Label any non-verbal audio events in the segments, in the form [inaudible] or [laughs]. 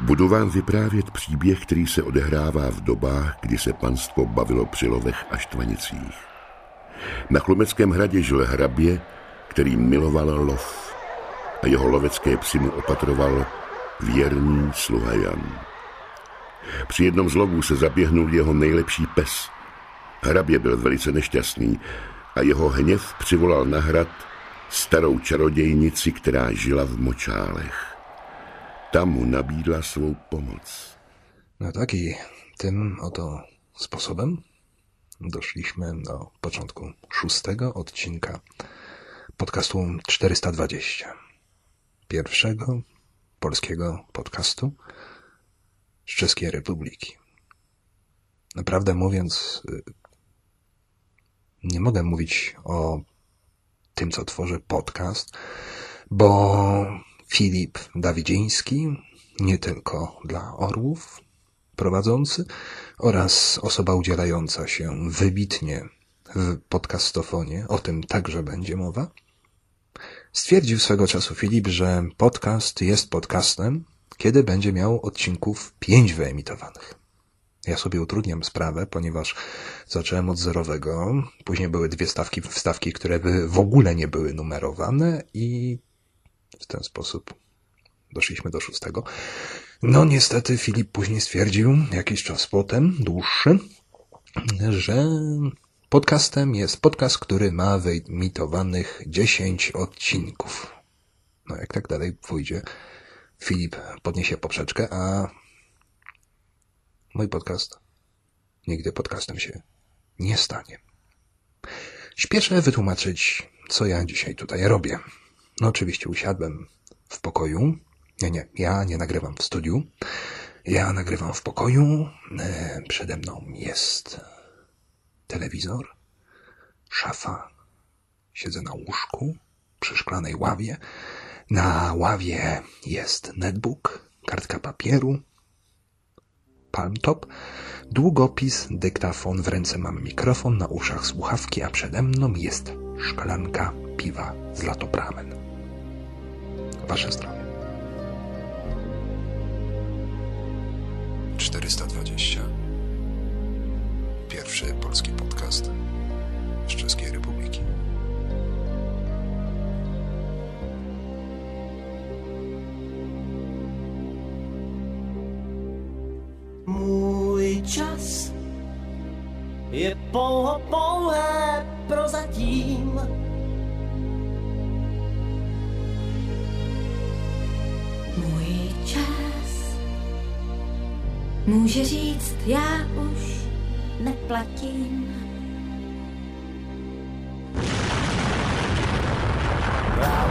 Budu vám vyprávět příběh, který se odehrává v dobách, kdy se panstvo bavilo při lovech a štvanicích. Na Chlumeckém hradě žil hrabě, který miloval lov a jeho lovecké psy mu opatroval věrný sluha Jan. Při jednom z lovů se zaběhnul jeho nejlepší pes. Hrabě byl velice nešťastný a jeho hněv přivolal na hrad starou čarodějnici, která žila v močálech. Ta mu nabídla svou pomoc. No tak i tym oto sposobem doszliśmy do początku szóstego odcinka podcastu 420. Pierwszego polskiego podcastu z Czeskiej Republiki. Naprawdę mówiąc, y, nie mogę mówić o tym, co tworzę podcast, bo Filip Dawidziński, nie tylko dla orłów, prowadzący oraz osoba udzielająca się wybitnie w podcastofonie, o tym także będzie mowa, stwierdził swego czasu Filip, że podcast jest podcastem, kiedy będzie miał odcinków pięć wyemitowanych. Ja sobie utrudniam sprawę, ponieważ zacząłem od zerowego, później były dwie stawki, wstawki, które by w ogóle nie były numerowane i w ten sposób doszliśmy do szóstego. No niestety Filip później stwierdził, jakiś czas potem, dłuższy, że podcastem jest podcast, który ma wyemitowanych 10 odcinków. No jak tak dalej pójdzie, Filip podniesie poprzeczkę, a mój podcast nigdy podcastem się nie stanie. Śpieszę wytłumaczyć, co ja dzisiaj tutaj robię. No oczywiście usiadłem w pokoju. Nie, nie, ja nie nagrywam w studiu. Ja nagrywam w pokoju. E, przede mną jest telewizor, szafa. Siedzę na łóżku przy szklanej ławie. Na ławie jest netbook, kartka papieru, palmtop, długopis, dyktafon, w ręce mam mikrofon, na uszach słuchawki, a przede mną jest szklanka piwa z latopramen. Wasze zdrowie. 420. Pierwszy polski podcast z Czeskiej Republiki. Můj čas je pouho pouhé prozatím. Může říct, já už neplatím. Rád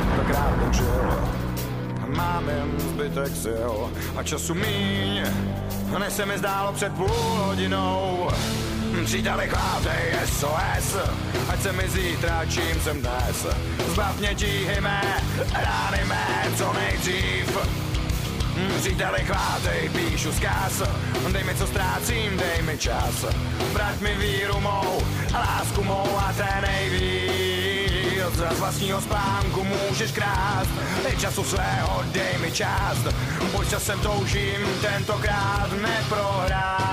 zbytek sil a času míň, než se mi zdálo před půl hodinou. Příteli chvátej SOS, ať se mi zítra, čím jsem dnes. Zbav mě tíhy mé, rány mé, co nejdřív. Příteli chvátej, píšu zkaz, dej mi co ztrácím, dej mi čas. Vrať mi víru mou, a lásku mou a té nejvíc. Z vlastního spánku můžeš krást, i času svého dej mi část. Pojď časem toužím, tentokrát neprohrát.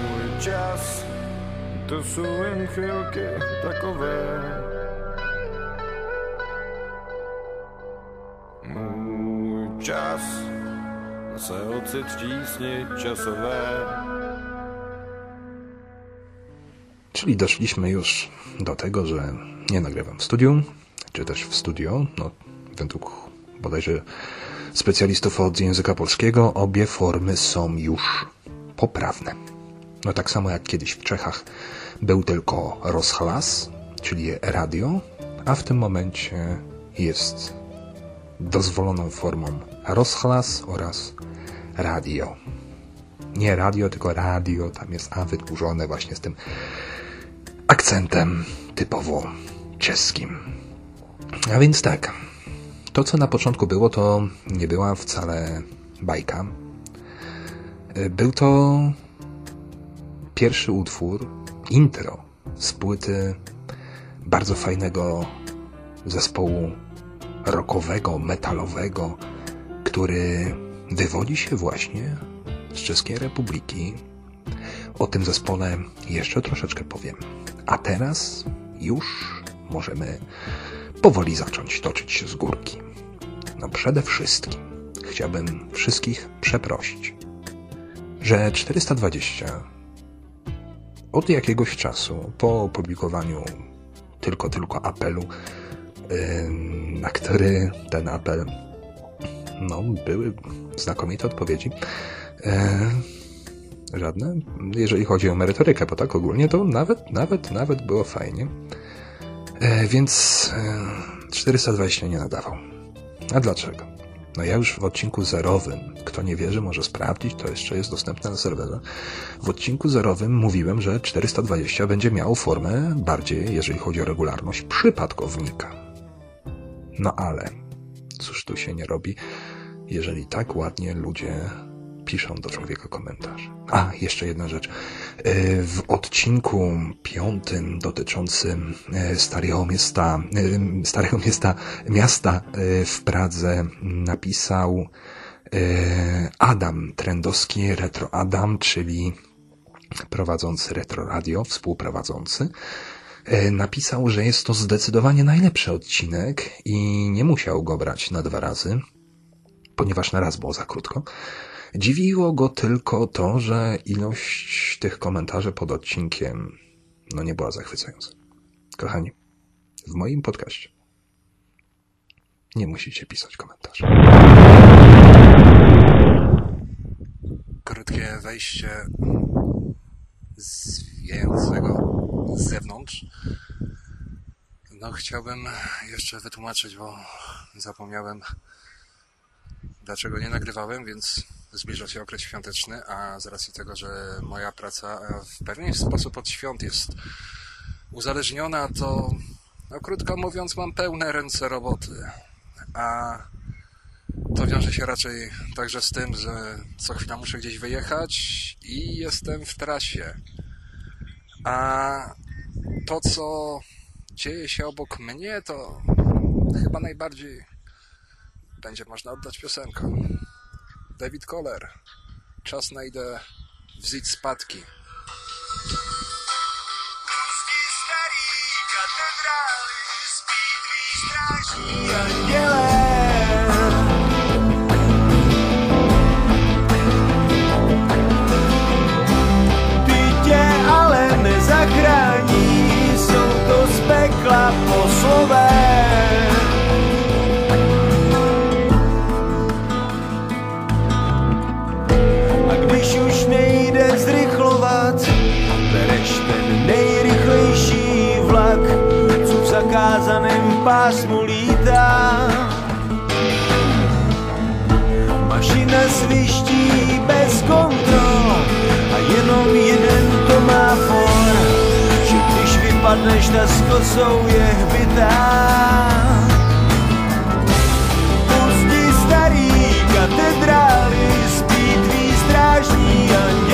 Můj čas, to jsou jen chvilky takové. Se ocit v tísni časové. Czyli doszliśmy już do tego, że nie nagrywam w studiu, czy też w studio. No, według bodajże specjalistów od języka polskiego obie formy są już poprawne. No tak samo jak kiedyś w Czechach był tylko rozhlas, czyli radio, a w tym momencie jest dozwoloną formą rozhlas oraz radio. Nie radio, tylko radio, tam jest A wydłużone właśnie z tym akcentem typowo czeskim. A więc tak, to co na początku było, to nie była wcale bajka. Był to pierwszy utwór, intro z płyty bardzo fajnego zespołu rockowego, metalowego, który wywodzi się właśnie z Czeskiej Republiki. O tym zespole jeszcze troszeczkę powiem. A teraz już możemy powoli zacząć toczyć się z górki. No przede wszystkim chciałbym wszystkich przeprosić, że 420 od jakiegoś czasu po opublikowaniu tylko, tylko apelu, na który ten apel, no, były znakomite odpowiedzi. Żadne. Jeżeli chodzi o merytorykę, bo tak ogólnie to nawet, nawet, nawet było fajnie. E, więc 420 nie nadawał. A dlaczego? No ja już w odcinku zerowym, kto nie wierzy może sprawdzić, to jeszcze jest dostępne na serwerze. W odcinku zerowym mówiłem, że 420 będzie miało formę bardziej, jeżeli chodzi o regularność, przypadkownika. No ale cóż tu się nie robi, jeżeli tak ładnie ludzie piszą do człowieka komentarz. A, jeszcze jedna rzecz. E, w odcinku piątym dotyczącym e, Starego Miasta, e, Starego Miasta, miasta w Pradze napisał Adam Trendowski, Retro Adam, czyli prowadzący Retro Radio, współprowadzący, napisał, że jest to zdecydowanie najlepszy odcinek i nie musiał go brać na dwa razy, ponieważ na raz było za krótko. Dziwiło go tylko to, że ilość tych komentarzy pod odcinkiem no nie była zachwycająca. Kochani, w moim podcaście nie musicie pisać komentarzy. Krótkie wejście zwijającego z zewnątrz. No chciałbym jeszcze wytłumaczyć, bo zapomniałem dlaczego nie nagrywałem, więc zbliża się okres świąteczny, a z racji tego, że moja praca w pewien sposób od świąt jest uzależniona, to no krótko mówiąc mam pełne ręce roboty. A to wiąże się raczej także z tym, że co chwila muszę gdzieś wyjechać i jestem w trasie. A to, co dzieje się obok mnie, to chyba najbardziej będzie można oddać piosenkę. David Kohler. Czas najdę wziąć spadki. Nezachrání, jsou to z pekla poslové. Zakázaném pásmu lítá. Mašina sviští bez kontrol a jenom jeden to má for, že když vypadneš, ta s kosou je hbitá. Pusti starý katedrály, spí tví strážní andělé.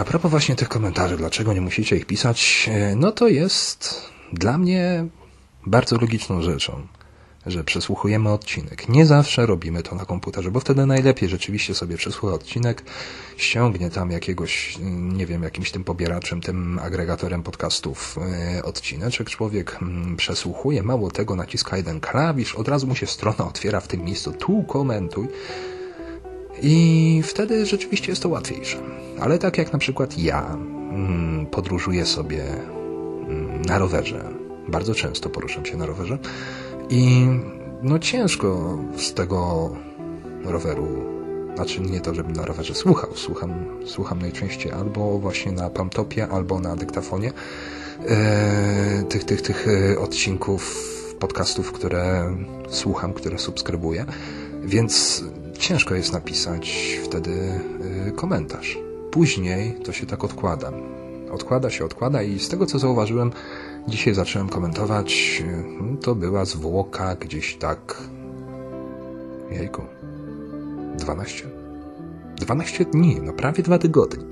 A propos właśnie tych komentarzy, dlaczego nie musicie ich pisać, e, no to jest dla mnie bardzo logiczną rzeczą, że przesłuchujemy odcinek. Nie zawsze robimy to na komputerze, bo wtedy najlepiej rzeczywiście sobie przesłucha odcinek, ściągnie tam jakiegoś, mm, nie wiem, jakimś tym pobieraczem, tym agregatorem podcastów e, odcineczek. Człowiek mm, przesłuchuje, mało tego, naciska jeden klawisz, od razu mu się strona otwiera w tym miejscu, tu komentuj. I wtedy rzeczywiście jest to łatwiejsze. Ale tak jak na przykład ja mm, podróżuję sobie mm, na rowerze, bardzo często poruszam się na rowerze. I no ciężko z tego roweru, znaczy nie to, żebym na rowerze słuchał, słucham, słucham najczęściej albo właśnie na Pamtopie, albo na dyktafonie e, tych, tych, tych e, odcinków podcastów, które słucham, które subskrybuję, więc ciężko jest napisać wtedy y, komentarz. Później to się tak odkłada. Odkłada się, odkłada i z tego co zauważyłem, dzisiaj zacząłem komentować, y, to była zwłoka gdzieś tak... Jejku. 12? 12 dni, no prawie dwa tygodnie.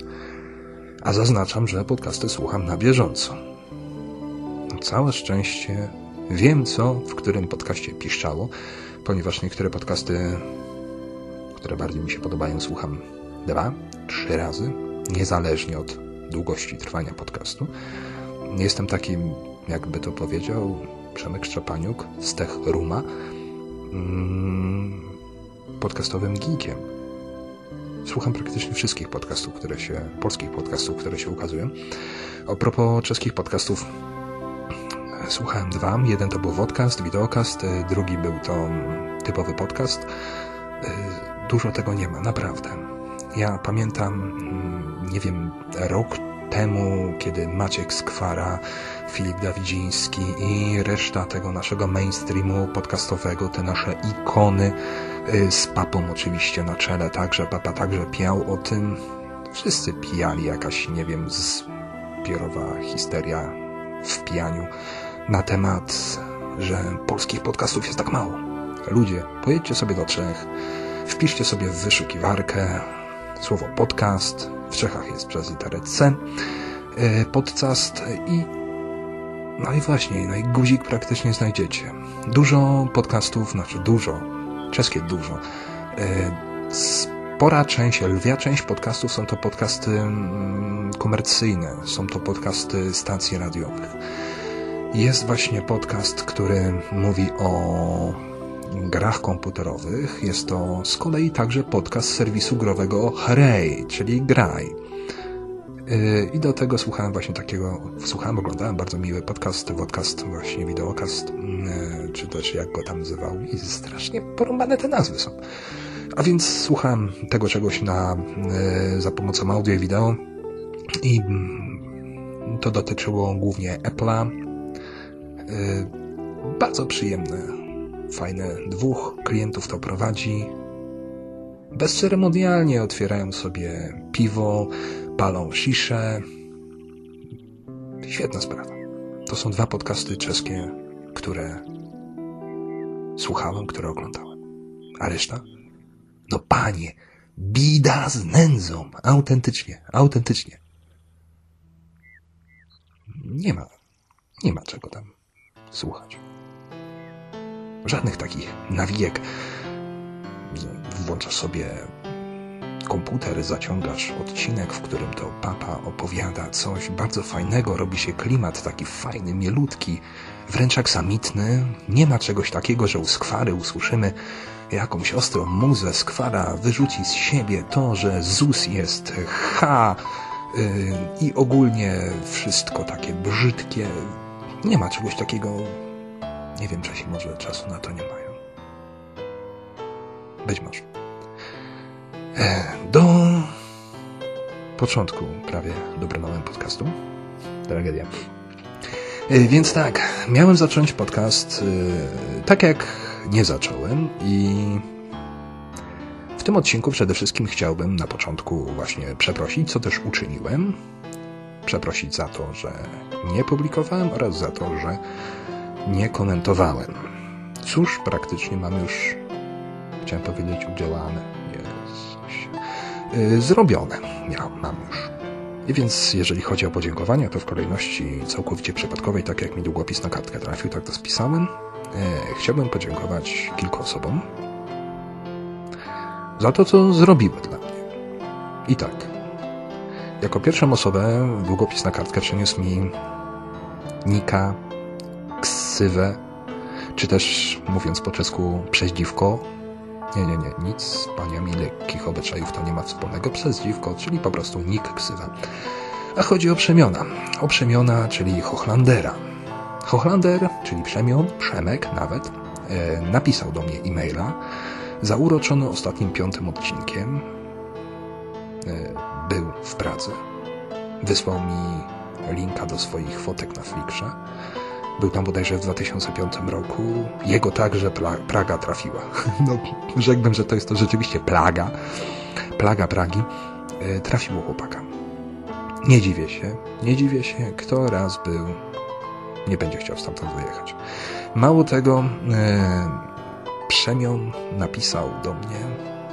A zaznaczam, że podcasty słucham na bieżąco. Całe szczęście wiem co, w którym podcaście piszczało, ponieważ niektóre podcasty które bardziej mi się podobają, słucham dwa, trzy razy, niezależnie od długości trwania podcastu. Jestem takim, jakby to powiedział Przemek Szczepaniuk z Tech Ruma, mm, podcastowym geekiem. Słucham praktycznie wszystkich podcastów, które się, polskich podcastów, które się ukazują. A propos czeskich podcastów, słuchałem dwa. Jeden to był podcast, wideokast, drugi był to typowy podcast dużo tego nie ma, naprawdę. Ja pamiętam, mm, nie wiem, rok temu, kiedy Maciek Skwara, Filip Dawidziński i reszta tego naszego mainstreamu podcastowego, te nasze ikony y, z papą oczywiście na czele, także papa także piał o tym. Wszyscy pijali jakaś, nie wiem, zbiorowa histeria w pijaniu na temat, że polskich podcastów jest tak mało. Ludzie, pojedźcie sobie do Czech, Wpiszcie sobie w wyszukiwarkę słowo podcast. W Czechach jest przez literę C. E, podcast i no i właśnie, no i guzik praktycznie znajdziecie. Dużo podcastów, znaczy dużo, czeskie dużo. E, spora część, lwia część podcastów są to podcasty mm, komercyjne, są to podcasty stacji radiowych. Jest właśnie podcast, który mówi o grach komputerowych. Jest to z kolei także podcast serwisu growego Hooray, czyli Graj. Yy, I do tego słuchałem właśnie takiego, słuchałem, oglądałem bardzo miły podcast, podcast, właśnie wideokast, yy, czy też jak go tam nazywał. I strasznie porąbane te nazwy są. A więc słuchałem tego czegoś na, yy, za pomocą audio i wideo i mm, to dotyczyło głównie Apple'a. Bardzo przyjemne fajne. Dwóch klientów to prowadzi. Bezceremonialnie otwierają sobie piwo, palą sziszę. Świetna sprawa. To są dwa podcasty czeskie, które słuchałem, które oglądałem. A reszta? No panie, bida z nędzą. Autentycznie, autentycznie. Nie ma, nie ma czego tam słuchać. Żadnych takich nawijek. Włączasz sobie komputer, zaciągasz odcinek, w którym to papa opowiada coś bardzo fajnego, robi się klimat taki fajny, mielutki, wręcz aksamitny. Nie ma czegoś takiego, że u skwary usłyszymy jakąś ostrą muzę. Skwara wyrzuci z siebie to, że ZUS jest H yy, i ogólnie wszystko takie brzydkie. Nie ma czegoś takiego. Nie wiem, Czesi może czasu na to nie mają. Być może. E, do początku prawie dobrnąłem podcastu. Tragedia. E, więc tak, miałem zacząć podcast e, tak jak nie zacząłem i w tym odcinku przede wszystkim chciałbym na początku właśnie przeprosić, co też uczyniłem. Przeprosić za to, że nie publikowałem oraz za to, że nie komentowałem. Cóż, praktycznie mam już, chciałem powiedzieć, udziałane Y, zrobione. Ja mam już. I więc jeżeli chodzi o podziękowania, to w kolejności całkowicie przypadkowej, tak jak mi długopis na kartkę trafił, tak to spisałem. E, chciałbym podziękować kilku osobom za to, co zrobiły dla mnie. I tak. Jako pierwszą osobę długopis na kartkę przyniósł mi Nika, ksywę, czy też, mówiąc po czesku, przeździwko, nie, nie, nie, nic z paniami lekkich obyczajów to nie ma wspólnego przez dziwko, czyli po prostu nick ksywa. A chodzi o przemiona. O przemiona, czyli Hochlandera. Hochlander, czyli przemion, Przemek nawet, e, napisał do mnie e-maila zauroczony ostatnim piątym odcinkiem. E, był w Pradze. Wysłał mi linka do swoich fotek na Flickrze był tam bodajże w 2005 roku. Jego także Praga trafiła. [laughs] No, rzekłbym, że to jest to rzeczywiście plaga. Plaga Pragi. E, trafiło chłopaka. Nie dziwię się. Nie dziwię się. Kto raz był, nie będzie chciał stamtąd wyjechać. Mało tego, e, Przemion napisał do mnie,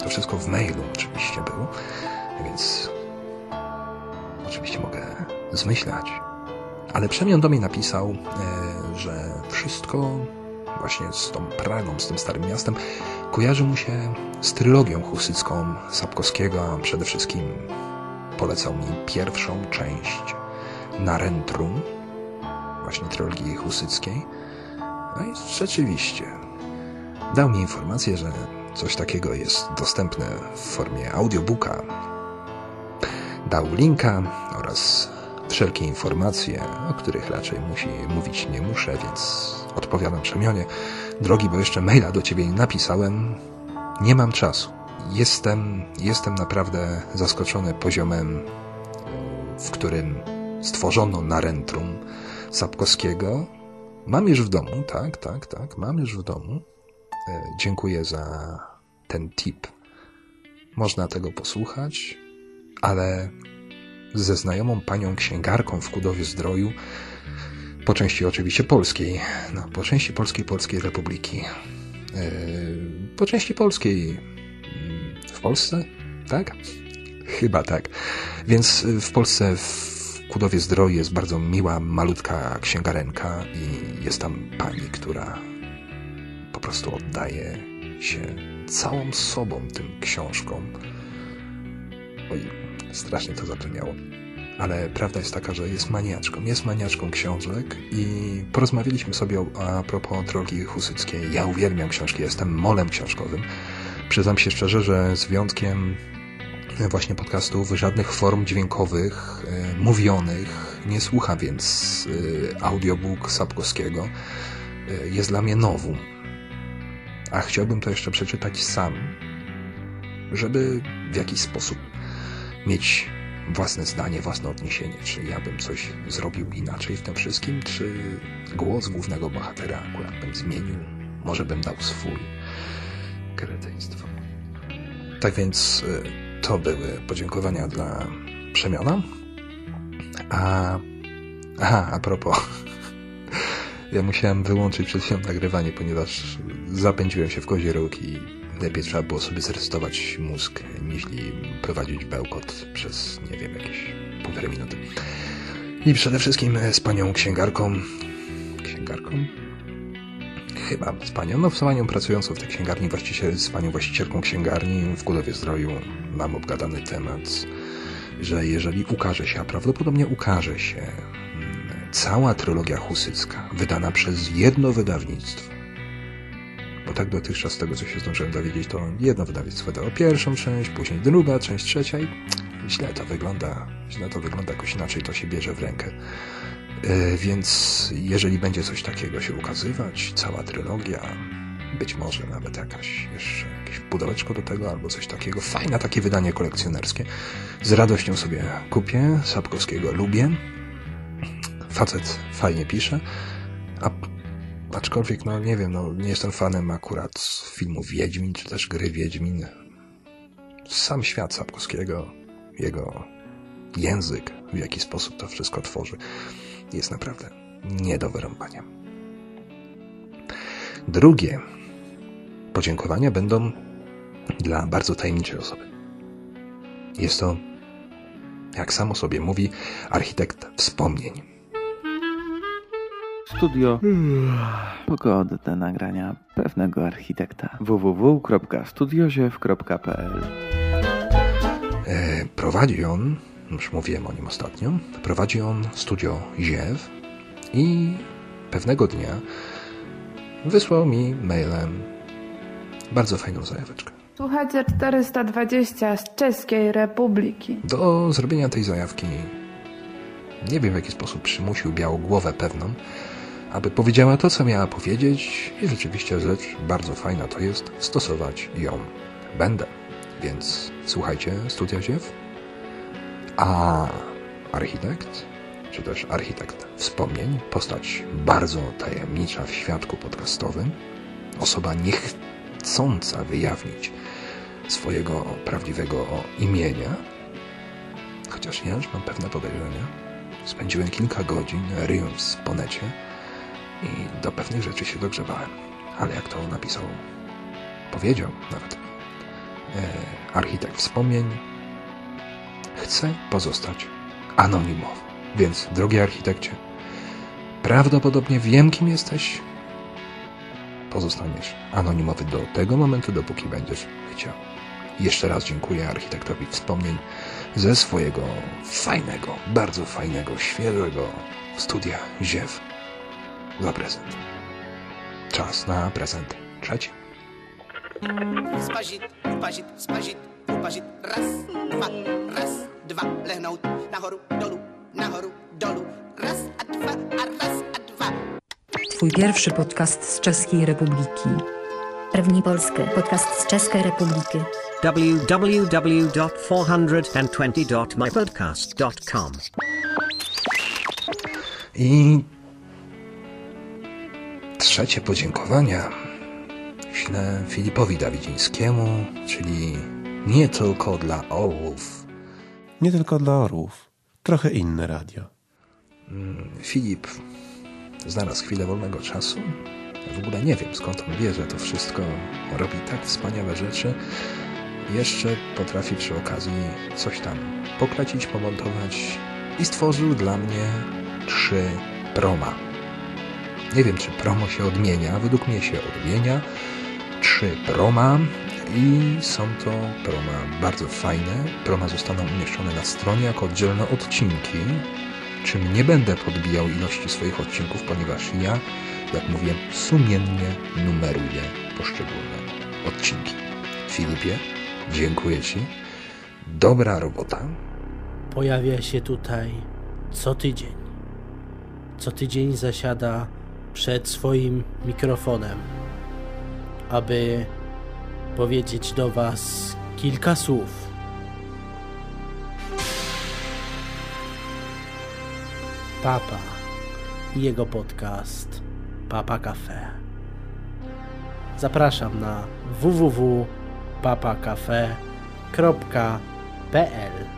to wszystko w mailu oczywiście było, więc oczywiście mogę zmyślać, ale Przemian do mnie napisał, e, że wszystko właśnie z tą Pragą, z tym starym miastem, kojarzy mu się z trylogią husycką Sapkowskiego, a przede wszystkim polecał mi pierwszą część Narentrum, właśnie trylogii husyckiej. No i rzeczywiście dał mi informację, że coś takiego jest dostępne w formie audiobooka. Dał linka oraz wszelkie informacje, o których raczej musi mówić nie muszę, więc odpowiadam Przemionie. Drogi, bo jeszcze maila do ciebie nie napisałem. Nie mam czasu. Jestem, jestem naprawdę zaskoczony poziomem, w którym stworzono Narentrum Sapkowskiego. Mam już w domu, tak, tak, tak, mam już w domu. E, dziękuję za ten tip. Można tego posłuchać, ale ze znajomą panią księgarką w Kudowie Zdroju, po części oczywiście polskiej, no, po części polskiej Polskiej Republiki, yy, po części polskiej mm, w Polsce, tak? Chyba tak. Więc w Polsce w Kudowie Zdroju jest bardzo miła, malutka księgarenka i jest tam pani, która po prostu oddaje się całą sobą tym książkom. Oj, Strasznie to zabrzmiało. Ale prawda jest taka, że jest maniaczką. Jest maniaczką książek i porozmawialiśmy sobie a propos drogi husyckiej. Ja uwielbiam książki, jestem molem książkowym. Przyznam się szczerze, że z wyjątkiem właśnie podcastów żadnych form dźwiękowych, y, mówionych nie słucha, więc y, audiobook Sapkowskiego jest dla mnie nowum. A chciałbym to jeszcze przeczytać sam, żeby w jakiś sposób mieć własne zdanie, własne odniesienie, czy ja bym coś zrobił inaczej w tym wszystkim, czy głos głównego bohatera akurat bym zmienił, może bym dał swój kretyństwo. Tak więc y, to były podziękowania dla Przemiona. A, aha, a propos, [laughs] ja musiałem wyłączyć przed chwilą nagrywanie, ponieważ zapędziłem się w kozie i lepiej trzeba było sobie zresetować mózg, niż prowadzić bełkot przez, nie wiem, jakieś półtorej minuty. I przede wszystkim z panią księgarką. Księgarką? Chyba z panią, no z panią pracującą w tej księgarni, właściciel, z panią właścicielką księgarni w Kudowie Zdroju mam obgadany temat, że jeżeli ukaże się, a prawdopodobnie ukaże się mm, cała trylogia husycka, wydana przez jedno wydawnictwo, tak dotychczas z tego, co się zdążyłem dowiedzieć, to jedno wydawnictwo wydało pierwszą część, później druga, część trzecia i źle to wygląda, źle to wygląda, jakoś inaczej to się bierze w rękę. Yy, więc jeżeli będzie coś takiego się ukazywać, cała trylogia, być może nawet jakaś jeszcze jakieś pudełeczko do tego albo coś takiego, fajne takie wydanie kolekcjonerskie, z radością sobie kupię, Sapkowskiego lubię, facet fajnie pisze, a aczkolwiek, no nie wiem, no nie jestem fanem akurat filmu Wiedźmin, czy też gry Wiedźmin. Sam świat Sapkowskiego, jego język, w jaki sposób to wszystko tworzy, jest naprawdę nie do wyrąbania. Drugie podziękowania będą dla bardzo tajemniczej osoby. Jest to, jak samo sobie mówi, architekt wspomnień. Studio Pogodne nagrania pewnego architekta www.studioziew.pl E, prowadzi on, już mówiłem o nim ostatnio, prowadzi on studio Ziew i pewnego dnia wysłał mi mailem bardzo fajną zajaweczkę. Słuchajcie 420 z Czeskiej Republiki. Do zrobienia tej zajawki nie wiem w jaki sposób przymusił białogłowę pewną, aby powiedziała to, co miała powiedzieć i rzeczywiście rzecz bardzo fajna to jest stosować ją będę. Więc słuchajcie Studia Ziew. A architekt, czy też architekt wspomnień, postać bardzo tajemnicza w świadku podcastowym, osoba niechcąca wyjawnić swojego prawdziwego imienia, chociaż ja już mam pewne podejrzenia. Spędziłem kilka godzin ryjąc w ponecie i do pewnych rzeczy się dogrzewałem. Ale jak to napisał, powiedział nawet e, architekt wspomnień, chce pozostać anonimowy. Więc, drogi architekcie, prawdopodobnie wiem, kim jesteś. Pozostaniesz anonimowy do tego momentu, dopóki będziesz chciał. Jeszcze raz dziękuję architektowi wspomnień ze swojego fajnego, bardzo fajnego, świeżego studia Ziew za prezent. Czas na prezent trzeci. Spazit, upazit, spazit, upazit. Raz, dwa, raz, dwa. Lehnął nahoru, dolu, nahoru, dolu. Raz, a dwa, a raz, a dwa. Twój pierwszy podcast z Czeskiej Republiki. Rewni Polskę, podcast z Czeskiej Republiki. www.420.mypodcast.com I trzecie podziękowania ślę Filipowi Dawidzińskiemu, czyli nie tylko dla orłów. Nie tylko dla orłów. Trochę inne radio. Filip znalazł chwilę wolnego czasu. W ogóle nie wiem skąd on wie, że to wszystko robi tak wspaniałe rzeczy. Jeszcze potrafi przy okazji coś tam poklecić, pomontować i stworzył dla mnie trzy proma. Nie wiem, czy promo się odmienia. Według mnie się odmienia. Trzy proma i są to proma bardzo fajne. Proma zostaną umieszczone na stronie jako oddzielne odcinki, czym nie będę podbijał ilości swoich odcinków, ponieważ ja, jak mówię, sumiennie numeruję poszczególne odcinki. Filipie, dziękuję Ci. Dobra robota. Pojawia się tutaj co tydzień. Co tydzień zasiada przed swoim mikrofonem, aby powiedzieć do Was kilka słów. Papa i jego podcast Papa Cafe. Zapraszam na www.papacafe.pl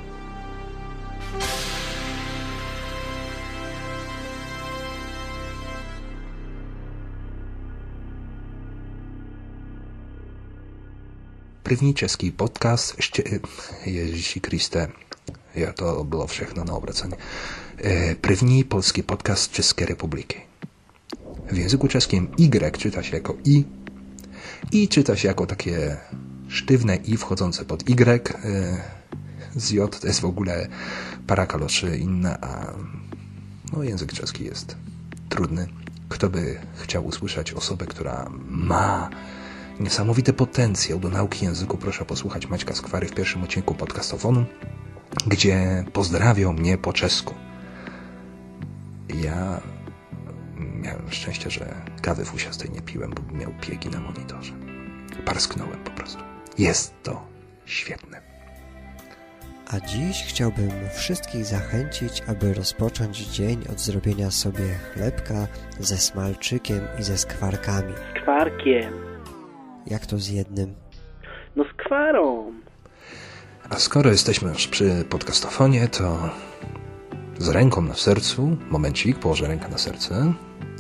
první český podcast, ještě, Ježíši Kriste, jo, to bylo všechno na obracení. E, První polský podcast České republiky. W języku czeskim Y czyta się jako I. I czyta się jako takie sztywne I wchodzące pod Y. E, Z J to jest w ogóle para kaloszy inna, a no, język czeski jest trudny. Kto by chciał usłyszeć osobę, która ma niesamowity potencjał do nauki języku, proszę posłuchać Maćka Skwary w pierwszym odcinku podcastofonu, gdzie pozdrawiał mnie po czesku. Ja miałem szczęście, że kawy fusiastej nie piłem, bo miał piegi na monitorze. Parsknąłem po prostu. Jest to świetne. A dziś chciałbym wszystkich zachęcić, aby rozpocząć dzień od zrobienia sobie chlebka ze smalczykiem i ze skwarkami. Kwarkiem. Jak to z jednym? No z kwarą. A skoro jesteśmy już przy podcastofonie, to z ręką na sercu, momencik, położę rękę na serce.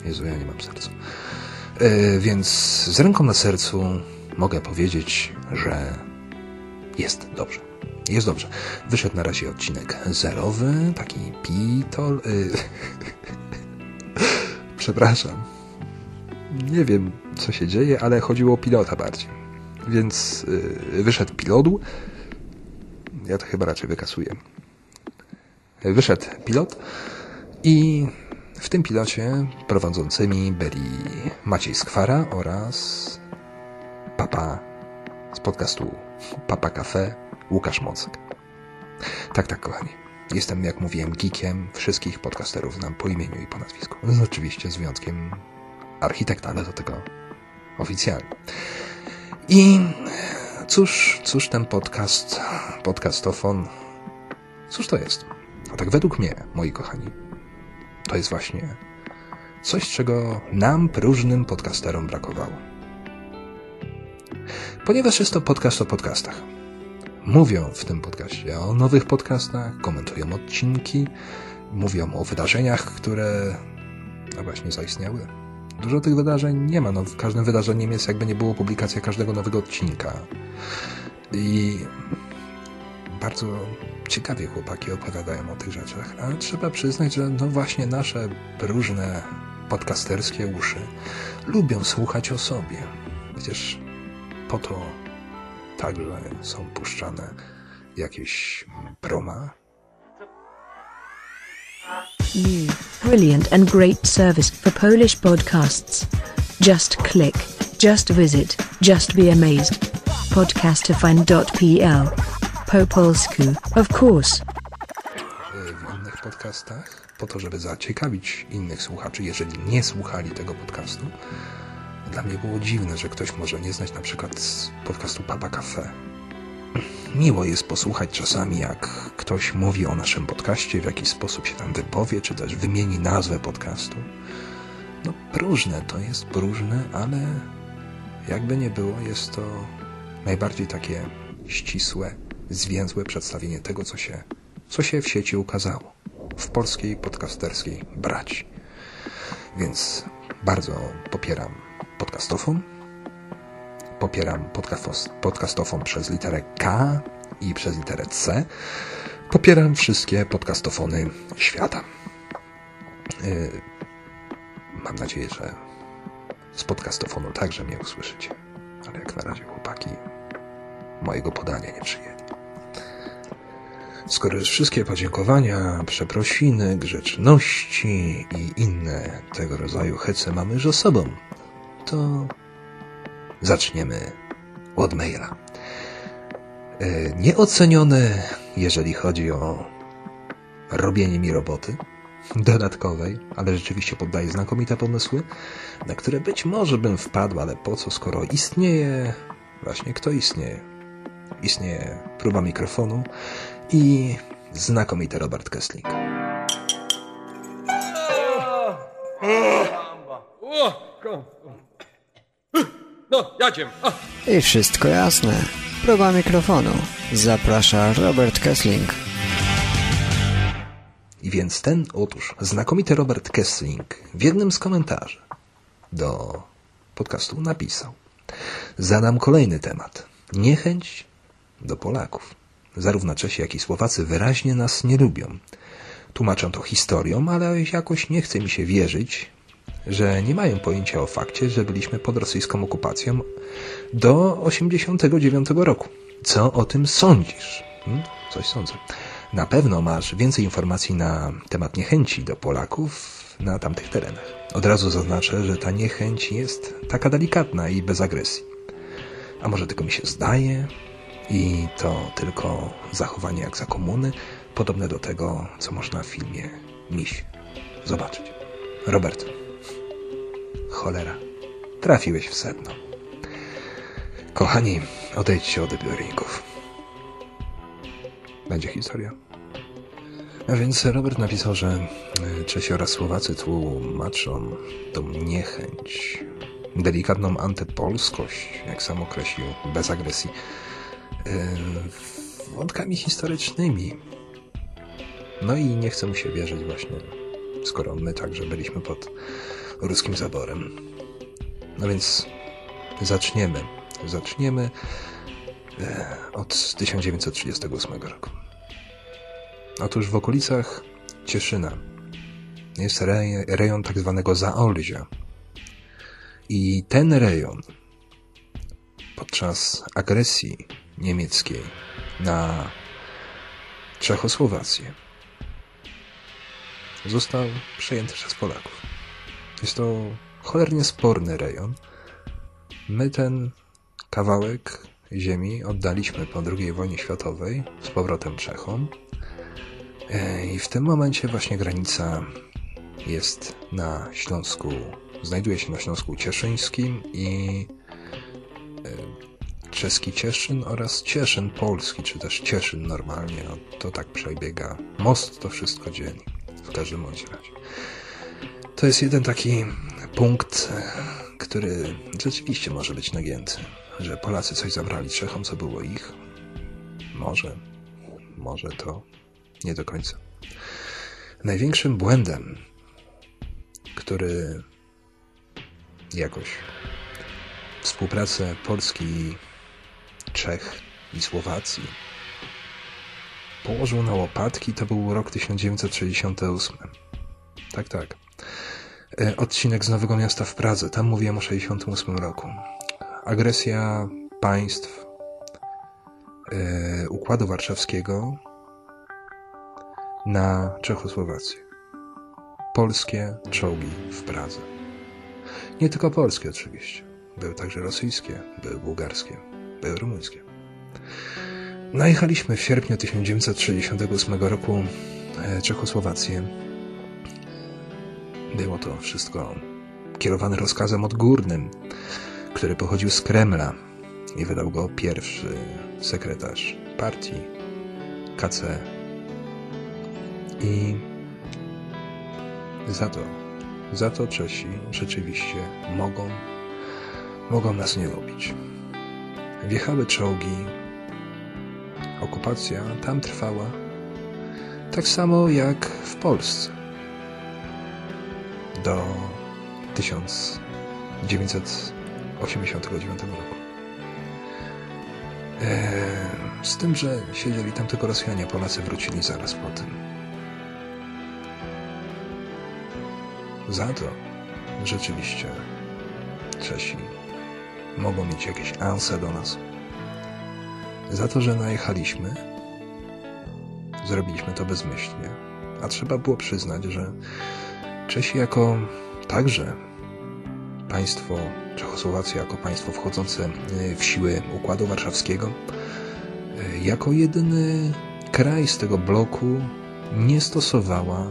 Jezu, ja nie mam serca. Yy, więc z ręką na sercu mogę powiedzieć, że jest dobrze. Jest dobrze. Wyszedł na razie odcinek zerowy, taki pitol. Yy. [laughs] Przepraszam. Nie wiem, co się dzieje, ale chodziło o pilota bardziej. Więc yy, wyszedł pilotu. Ja to chyba raczej wykasuję. Wyszedł pilot i w tym pilocie prowadzącymi byli Maciej Skwara oraz papa z podcastu Papa Cafe Łukasz Mocek. Tak, tak, kochani. Jestem, jak mówiłem, geekiem. Wszystkich podcasterów znam po imieniu i po nazwisku. No, oczywiście z wyjątkiem architekta, ale do tego oficjalnie. I cóż, cóż ten podcast, podcastofon, cóż to jest? A tak według mnie, moi kochani, to jest właśnie coś, czego nam, próżnym podcasterom brakowało. Ponieważ jest to podcast o podcastach. Mówią w tym podcaście o nowych podcastach, komentują odcinki, mówią o wydarzeniach, które no właśnie zaistniały. Dużo tych wydarzeń nie ma. No, każdym wydarzeniem jest jakby nie było publikacja każdego nowego odcinka. I bardzo ciekawie chłopaki opowiadają o tych rzeczach, ale trzeba przyznać, że no właśnie nasze różne podcasterskie uszy lubią słuchać o sobie. Przecież po to także są puszczane jakieś proma. New, brilliant and great service for Polish podcasts. Just click, just visit, just be amazed. Podcastofine.pl Po polsku, of course. w innych podcastach, po to, żeby zaciekawić innych słuchaczy, jeżeli nie słuchali tego podcastu. Dla mnie było dziwne, że ktoś może nie znać na przykład podcastu Papa Cafe. Miło jest posłuchać czasami, jak ktoś mówi o naszym podcaście, w jaki sposób się tam wypowie, czy też wymieni nazwę podcastu. No, próżne to jest próżne, ale jakby nie było, jest to najbardziej takie ścisłe, zwięzłe przedstawienie tego, co się, co się w sieci ukazało. W polskiej podcasterskiej braci. Więc bardzo popieram podcastofon. Popieram podcastofon przez literę K i przez literę C. Popieram wszystkie podcastofony świata. Yy, mam nadzieję, że z podcastofonu także mnie usłyszycie. Ale jak na razie chłopaki mojego podania nie przyjęli. Skoro już wszystkie podziękowania, przeprosiny, grzeczności i inne tego rodzaju hece mamy już za sobą, to zaczniemy od maila. E, Nieoceniony, jeżeli chodzi o robienie mi roboty dodatkowej, ale rzeczywiście poddaje znakomite pomysły, na które być może bym wpadł, ale po co, skoro istnieje, właśnie kto istnieje? Istnieje próba mikrofonu i znakomity Robert Kessling. No, jadziem. I wszystko jasne. Próba mikrofonu. Zaprasza Robert Kessling. I więc ten, otóż, znakomity Robert Kessling w jednym z komentarzy do podcastu napisał Zadam kolejny temat. niechęć do Polaków. Zarówno Czesi, jak i Słowacy wyraźnie nas nie lubią. Tłumaczą to historią, ale jakoś nie chce mi się wierzyć, że nie mają pojęcia o fakcie, że byliśmy pod rosyjską okupacją do 89 roku. Co o tym sądzisz? Hmm? Coś sądzę. Na pewno masz więcej informacji na temat niechęci do Polaków na tamtych terenach. Od razu zaznaczę, że ta niechęć jest taka delikatna i bez agresji. A może tylko mi się zdaje i to tylko zachowanie jak za komuny, podobne do tego, co można w filmie Miś zobaczyć. Robert, cholera, trafiłeś w sedno. Kochani, odejdźcie od odbiorników. Będzie historia. A więc Robert napisał, że e, Czesi oraz Słowacy tłumaczą tą niechęć, delikatną antypolskość, jak sam określił, bez agresji, e, wątkami historycznymi. No i nie chcę mu się wierzyć właśnie, skoro my także byliśmy pod ruskim zaborem. No więc zaczniemy. Zaczniemy e, od 1938 roku. Otóż w okolicach Cieszyna jest rejon tak zwanego Zaolzia. I ten rejon podczas agresji niemieckiej na Czechosłowację został przejęty przez Polaków. Jest to cholernie sporny rejon. My ten kawałek ziemi oddaliśmy po II wojnie światowej z powrotem Czechom E, I w tym momencie właśnie granica jest na Śląsku, znajduje się na Śląsku Cieszyńskim i e, czeski Cieszyn oraz Cieszyn Polski, czy też Cieszyn normalnie. No, to tak przebiega. Most to wszystko dzieli. W każdym bądź razie. To jest jeden taki punkt, e, który rzeczywiście może być nagięty. Że Polacy coś zabrali Czechom, co było ich. Może. Może to nie do końca. Największym błędem, który jakoś współpracę Polski, Czech i Słowacji położył na łopatki, to był rok 1968. Tak, tak. E, odcinek z Nowego Miasta w Pradze. Tam mówiłem o 68 roku. Agresja państw e, Układu Warszawskiego na Czechosłowację. Polskie czołgi w Pradze. Nie tylko polskie oczywiście. Były także rosyjskie, były bułgarskie, były rumuńskie. Najechaliśmy w sierpniu 1968 roku e, Czechosłowację. Było to wszystko kierowane rozkazem odgórnym, który pochodził z Kremla i wydał go pierwszy sekretarz partii KC i za to, za to Czesi rzeczywiście mogą, mogą nas nie lubić. Wjechały czołgi, okupacja tam trwała tak samo jak w Polsce do 1989 roku. Eee, z tym, że siedzieli tam tylko Rosjanie, Polacy wrócili zaraz po tym. za to rzeczywiście Czesi mogą mieć jakieś anse do nas. Za to, że najechaliśmy, zrobiliśmy to bezmyślnie, a trzeba było przyznać, że Czesi jako także państwo, Czechosłowacja jako państwo wchodzące w siły Układu Warszawskiego, jako jedyny kraj z tego bloku nie stosowała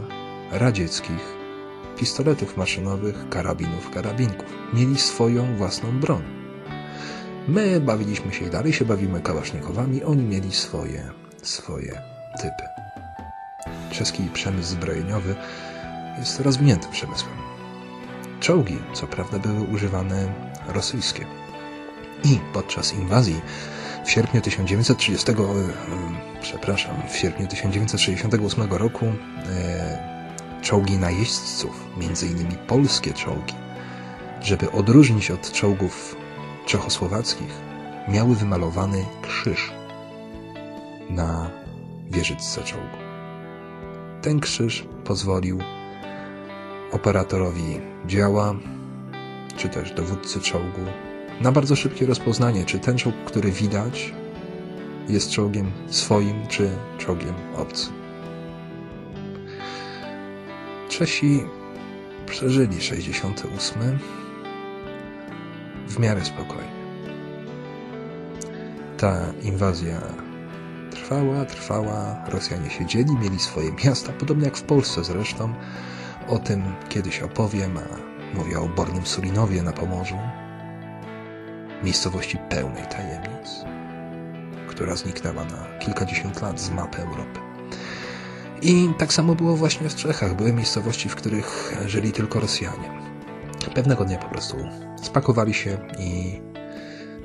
radzieckich pistoletów maszynowych, karabinów, karabinków. Mieli swoją własną broń. My bawiliśmy się i dalej się bawimy kałasznikowami, oni mieli swoje, swoje typy. Czeski przemysł zbrojeniowy jest rozwiniętym przemysłem. Czołgi, co prawda, były używane rosyjskie. I podczas inwazji w sierpniu 1930, e, przepraszam, w sierpniu 1968 roku e, czołgi najeźdźców, innymi polskie czołgi, żeby odróżnić od czołgów czechosłowackich, miały wymalowany krzyż na wieżyczce czołgu. Ten krzyż pozwolił operatorowi działa, czy też dowódcy czołgu, na bardzo szybkie rozpoznanie, czy ten czołg, który widać, jest czołgiem swoim, czy czołgiem obcym. Czesi przeżyli 68 w miarę spokojnie. Ta inwazja trwała, trwała, Rosjanie siedzieli, mieli swoje miasta, podobnie jak w Polsce zresztą. O tym kiedyś opowiem, a mówię o obornym Surinowie na Pomorzu, miejscowości pełnej tajemnic, która zniknęła na kilkadziesiąt lat z mapy Europy. I tak samo było właśnie w Czechach. Były miejscowości, w których żyli tylko Rosjanie. Pewnego dnia po prostu spakowali się i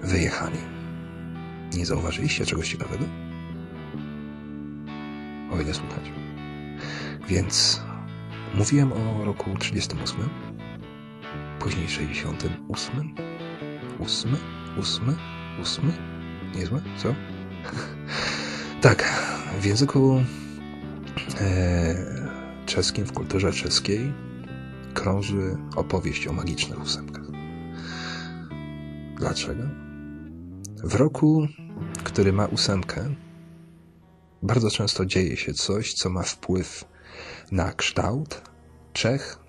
wyjechali. Nie zauważyliście czegoś ciekawego? O ile słuchać. Więc mówiłem o roku 38, później 68, 8, 8, 8. Niezłe, co? [laughs] tak, w języku e, czeskim, w kulturze czeskiej krąży opowieść o magicznych ósemkach. Dlaczego? W roku, który ma ósemkę, bardzo często dzieje się coś, co ma wpływ na kształt Czech,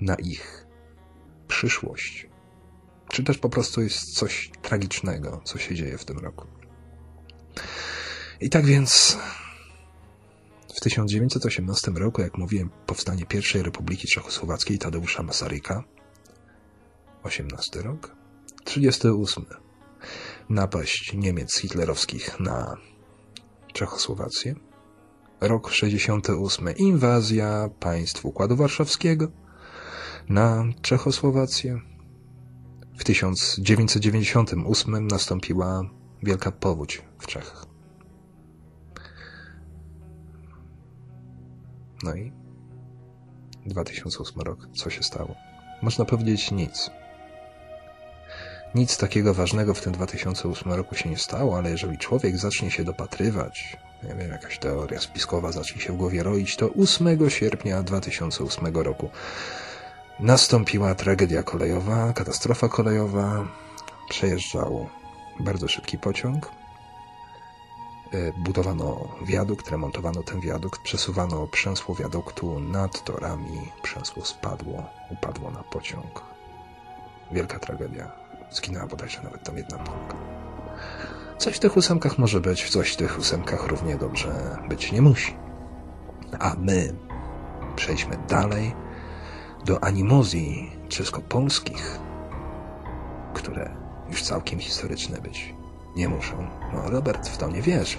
na ich przyszłość. Czy też po prostu jest coś tragicznego, co się dzieje w tym roku. I tak więc w 1918 roku, jak mówiłem, powstanie pierwszej Republiki Czechosłowackiej Tadeusza Masaryka. 18 rok. 38. Napaść Niemiec hitlerowskich na Czechosłowację. Rok 68. Inwazja państw Układu Warszawskiego na Czechosłowację. W 1998 nastąpiła wielka powódź w Czechach. No i 2008 rok. Co się stało? Można powiedzieć nic. Nic takiego ważnego w tym 2008 roku się nie stało, ale jeżeli człowiek zacznie się dopatrywać, nie wiem, jakaś teoria spiskowa zacznie się w głowie roić, to 8 sierpnia 2008 roku nastąpiła tragedia kolejowa, katastrofa kolejowa. Przejeżdżał bardzo szybki pociąg. Budowano wiadukt, remontowano ten wiadukt, przesuwano przęsło wiaduktu nad torami. Przęsło spadło, upadło na pociąg. Wielka tragedia. Zginęła bodajże nawet tam jedna Polka. Coś w tych ósemkach może być, coś w tych ósemkach równie dobrze być nie musi. A my przejdźmy dalej do animozji czesko-polskich, które już całkiem historyczne być nie muszą. No, Robert w to nie wierzy,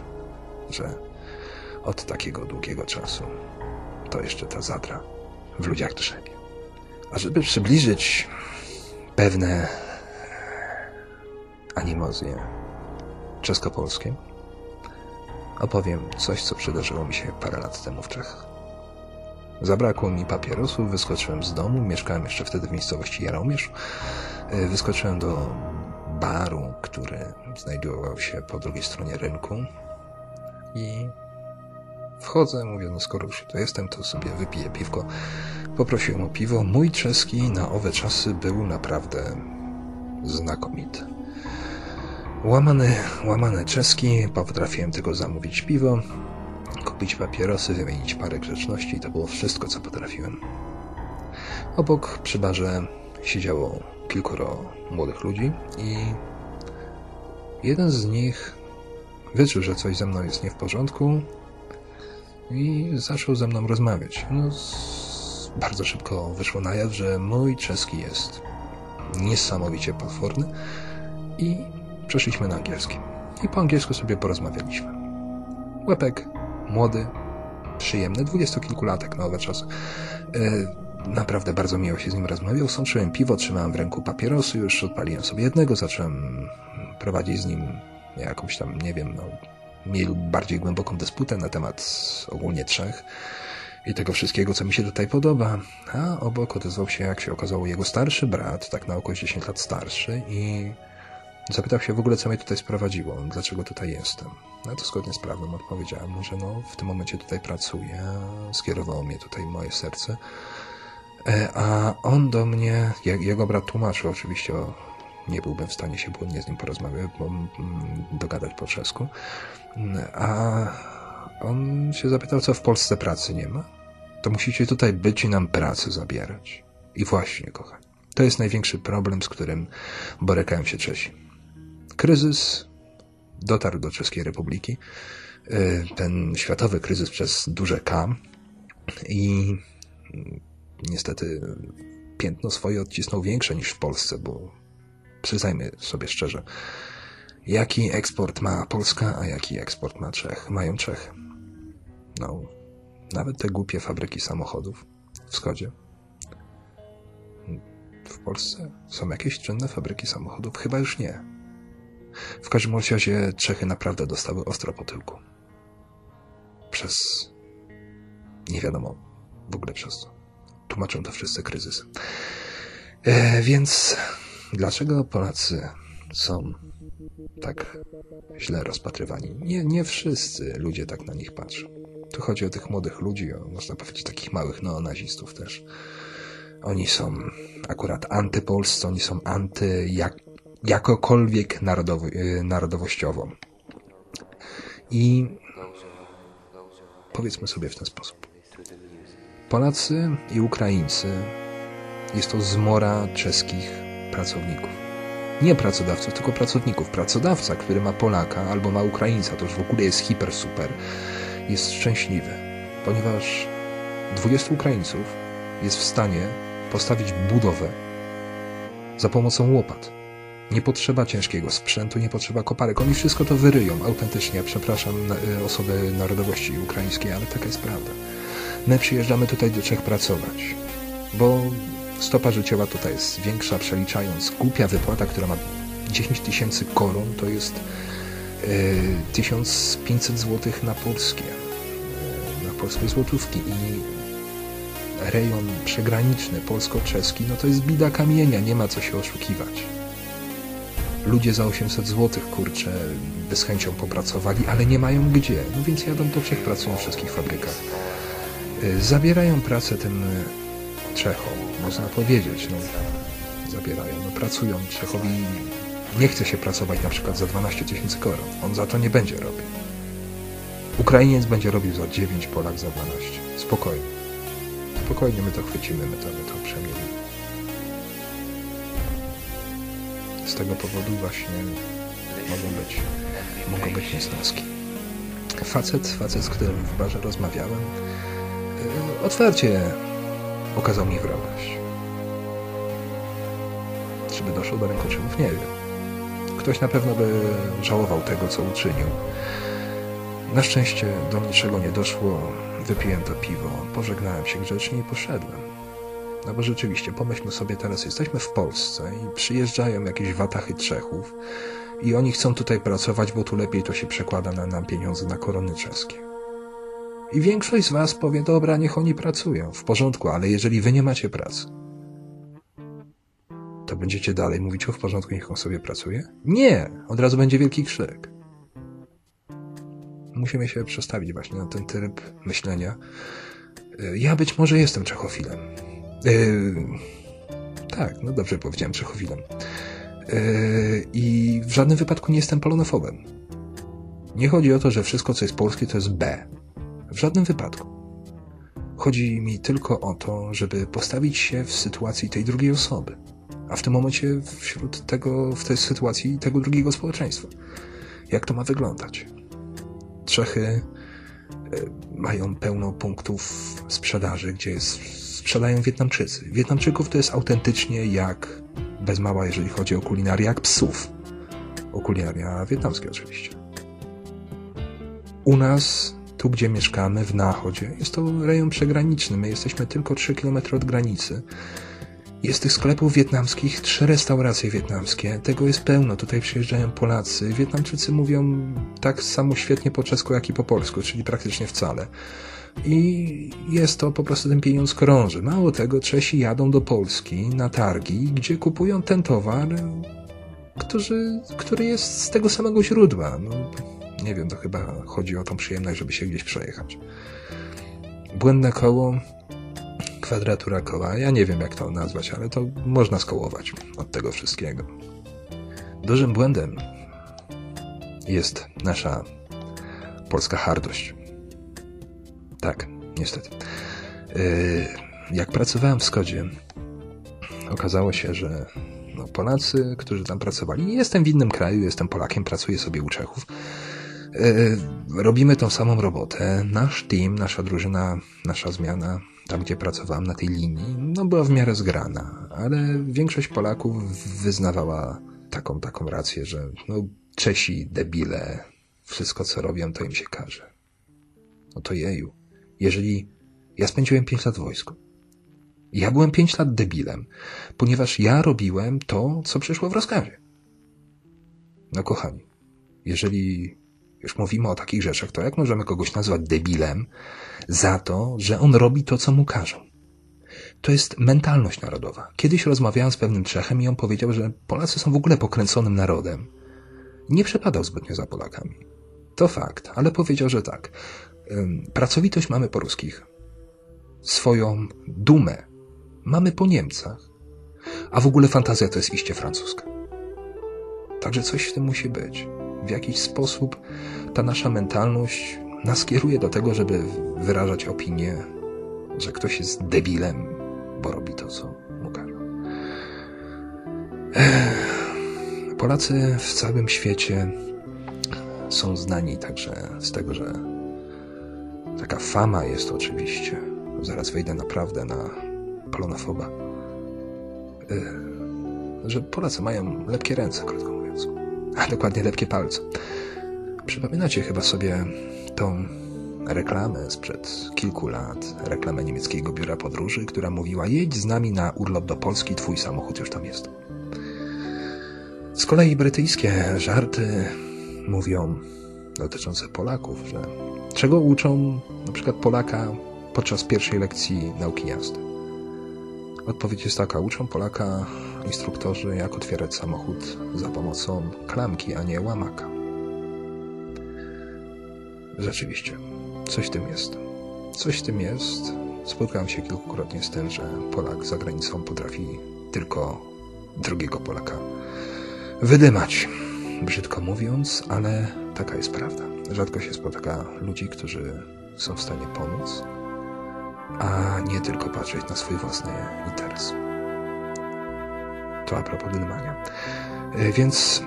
że od takiego długiego czasu to jeszcze ta zadra w ludziach drzemie. A żeby przybliżyć pewne animozje czesko-polskie, opowiem coś, co przydarzyło mi się parę lat temu w Czechach. Zabrakło mi papierosów, wyskoczyłem z domu, mieszkałem jeszcze wtedy w miejscowości Jaromierz. Wyskoczyłem do baru, który znajdował się po drugiej stronie rynku i wchodzę, mówię, no skoro już tu jestem, to sobie wypiję piwko. Poprosiłem o piwo. Mój czeski na owe czasy był naprawdę znakomity. Łamany, łamany czeski, potrafiłem tylko zamówić piwo, kupić papierosy, wymienić parę grzeczności i to było wszystko, co potrafiłem. Obok przy barze siedziało kilkoro młodych ludzi i jeden z nich wyczuł, że coś ze mną jest nie w porządku i zaczął ze mną rozmawiać. No, bardzo szybko wyszło na jaw, że mój czeski jest niesamowicie potworny i przeszliśmy na angielski. I po angielsku sobie porozmawialiśmy. Łepek, młody, przyjemny, dwudziestokilkulatek na owe czasy. Naprawdę bardzo miło się z nim rozmawiał. Sączyłem piwo, trzymałem w ręku papierosy, już odpaliłem sobie jednego, zacząłem prowadzić z nim jakąś tam, nie wiem, no, bardziej głęboką dysputę na temat ogólnie trzech i tego wszystkiego, co mi się tutaj podoba. A obok odezwał się, jak się okazało, jego starszy brat, tak na około 10 lat starszy i Zapytał się w ogóle, co mnie tutaj sprowadziło, dlaczego tutaj jestem. No to zgodnie z prawem odpowiedziałem mu, że no, w tym momencie tutaj pracuję, skierowało mnie tutaj moje serce. E, a on do mnie, jego brat tłumaczył oczywiście, nie byłbym w stanie się błędnie z nim porozmawiać, bo, mm, dogadać po czesku. A on się zapytał, co w Polsce pracy nie ma? To musicie tutaj być i nam pracę zabierać. I właśnie, kochani, to jest największy problem, z którym borykają się Czesi. Kryzys dotarł do Czeskiej Republiki. Y, ten światowy kryzys przez duże K i niestety piętno swoje odcisnął większe niż w Polsce, bo przyznajmy sobie szczerze, jaki eksport ma Polska, a jaki eksport ma Czech, mają Czechy. No, nawet te głupie fabryki samochodów w wschodzie. W Polsce są jakieś czynne fabryki samochodów? Chyba już nie. W każdym razie Czechy naprawdę dostały ostro po tyłku. Przez... nie wiadomo w ogóle przez co. Tłumaczą to wszyscy kryzysy. E, więc dlaczego Polacy są tak źle rozpatrywani? Nie, nie wszyscy ludzie tak na nich patrzą. Tu chodzi o tych młodych ludzi, o, można powiedzieć, takich małych neonazistów też. Oni są akurat antypolscy, oni są anty jak, jakokolwiek narodowo, y, narodowościowo. I powiedzmy sobie w ten sposób. Polacy i Ukraińcy jest to zmora czeskich pracowników. Nie pracodawców, tylko pracowników. Pracodawca, który ma Polaka albo ma Ukraińca, to już w ogóle jest hiper super, jest szczęśliwy, ponieważ 20 Ukraińców jest w stanie postawić budowę za pomocą łopat. Nie potrzeba ciężkiego sprzętu, nie potrzeba koparek. Oni wszystko to wyryją autentycznie. Przepraszam y, osoby narodowości ukraińskiej, ale taka jest prawda. My przyjeżdżamy tutaj do Czech pracować, bo stopa życiowa tutaj jest większa, przeliczając głupia wypłata, która ma 10 tysięcy koron, to jest y, 1500 zł na polskie, y, na polskie złotówki i rejon przegraniczny polsko-czeski, no to jest bida kamienia, nie ma co się oszukiwać. Ludzie za 800 zł, kurczę, by z chęcią popracowali, ale nie mają gdzie. No więc jadą do Czech, pracują w wszystkich fabrykach. Y, zabierają pracę tym y, Czechom, można powiedzieć, no, zabierają, no pracują. Czechowi nie chce się pracować na przykład za 12 tysięcy koron. On za to nie będzie robił. Ukrainiec będzie robił za 9, Polak za 12. Spokojnie. Spokojnie my to chwycimy, my to, my to przemienimy. Z tego powodu właśnie mogą być, mogą być niesnaski. Facet, facet, z którym w barze rozmawiałem, yy, otwarcie okazał mi wrogość. Czy by doszło do rękoczynów? Nie wiem. Ktoś na pewno by żałował tego, co uczynił. Na szczęście do niczego nie doszło. Wypiłem to piwo, pożegnałem się grzecznie i poszedłem. No bo rzeczywiście, pomyślmy sobie teraz, jesteśmy w Polsce i przyjeżdżają jakieś watachy Czechów i oni chcą tutaj pracować, bo tu lepiej to się przekłada na nam pieniądze na korony czeskie. I większość z was powie, dobra, niech oni pracują, w porządku, ale jeżeli wy nie macie pracy, to będziecie dalej mówić, o w porządku, niech on sobie pracuje? Nie! Od razu będzie wielki krzyk musimy się przestawić właśnie na ten tryb myślenia. Ja być może jestem czechofilem. Yy, tak, no dobrze powiedziałem, czechofilem. Yy, I w żadnym wypadku nie jestem polonofobem. Nie chodzi o to, że wszystko, co jest polskie, to jest B. W żadnym wypadku. Chodzi mi tylko o to, żeby postawić się w sytuacji tej drugiej osoby. A w tym momencie wśród tego, w tej sytuacji tego drugiego społeczeństwa. Jak to ma wyglądać? Czechy e, mają pełno punktów sprzedaży, gdzie sprzedają Wietnamczycy. Wietnamczyków to jest autentycznie jak, bez mała jeżeli chodzi o kulinarię, jak psów. O kulinaria wietnamskie oczywiście. U nas, tu gdzie mieszkamy, w Nachodzie, jest to rejon przegraniczny. My jesteśmy tylko 3 km od granicy. Jest tych sklepów wietnamskich, trzy restauracje wietnamskie. Tego jest pełno. Tutaj przyjeżdżają Polacy. Wietnamczycy mówią tak samo świetnie po czesku, jak i po polsku, czyli praktycznie wcale. I jest to po prostu ten pieniądz krąży. Mało tego, Czesi jadą do Polski na targi, gdzie kupują ten towar którzy, który jest z tego samego źródła. No, nie wiem, to chyba chodzi o tą przyjemność, żeby się gdzieś przejechać. Błędne koło, kwadratura koła. Ja nie wiem, jak to nazwać, ale to można skołować od tego wszystkiego. Dużym błędem jest nasza polska hardość. Tak, niestety. Yy, jak pracowałem w Skodzie, okazało się, że no, Polacy, którzy tam pracowali, jestem w innym kraju, jestem Polakiem, pracuję sobie u Czechów, yy, robimy tą samą robotę. Nasz team, nasza drużyna, nasza zmiana, tam gdzie pracowałem na tej linii, no była w miarę zgrana, ale większość Polaków wyznawała taką, taką rację, że no, Czesi, debile, wszystko co robią, to im się każe. No to jeju. Jeżeli ja spędziłem 5 lat w wojsku, ja byłem 5 lat debilem, ponieważ ja robiłem to, co przyszło w rozkazie. No kochani, jeżeli już mówimy o takich rzeczach, to jak możemy kogoś nazwać debilem za to, że on robi to, co mu każą? To jest mentalność narodowa. Kiedyś rozmawiałem z pewnym Czechem i on powiedział, że Polacy są w ogóle pokręconym narodem. Nie przepadał zbytnio za Polakami. To fakt, ale powiedział, że tak. Pracowitość mamy po ruskich. Swoją dumę mamy po Niemcach. A w ogóle fantazja to jest iście francuska. Także coś w tym musi być. W jakiś sposób ta nasza mentalność nas kieruje do tego, żeby wyrażać opinię, że ktoś jest debilem, bo robi to, co mu każą. Polacy w całym świecie są znani także z tego, że taka fama jest oczywiście. Zaraz wejdę naprawdę na polonofoba. Że Polacy mają lepkie ręce, krótko mówiąc. A dokładnie lepkie palce. Przypominacie chyba sobie tą reklamę sprzed kilku lat, reklamę niemieckiego biura podróży, która mówiła jedź z nami na urlop do Polski, twój samochód już tam jest. Z kolei brytyjskie żarty mówią dotyczące Polaków, że czego uczą na przykład Polaka podczas pierwszej lekcji nauki jazdy. Odpowiedź jest taka, uczą Polaka instruktorzy jak otwierać samochód za pomocą klamki, a nie łamaka. Rzeczywiście, coś w tym jest. Coś w tym jest. Spotkałem się kilkukrotnie z tym, że Polak za granicą potrafi tylko drugiego Polaka wydymać, brzydko mówiąc, ale taka jest prawda. Rzadko się spotyka ludzi, którzy są w stanie pomóc, a nie tylko patrzeć na swój własny interes. To a propos dymania. Więc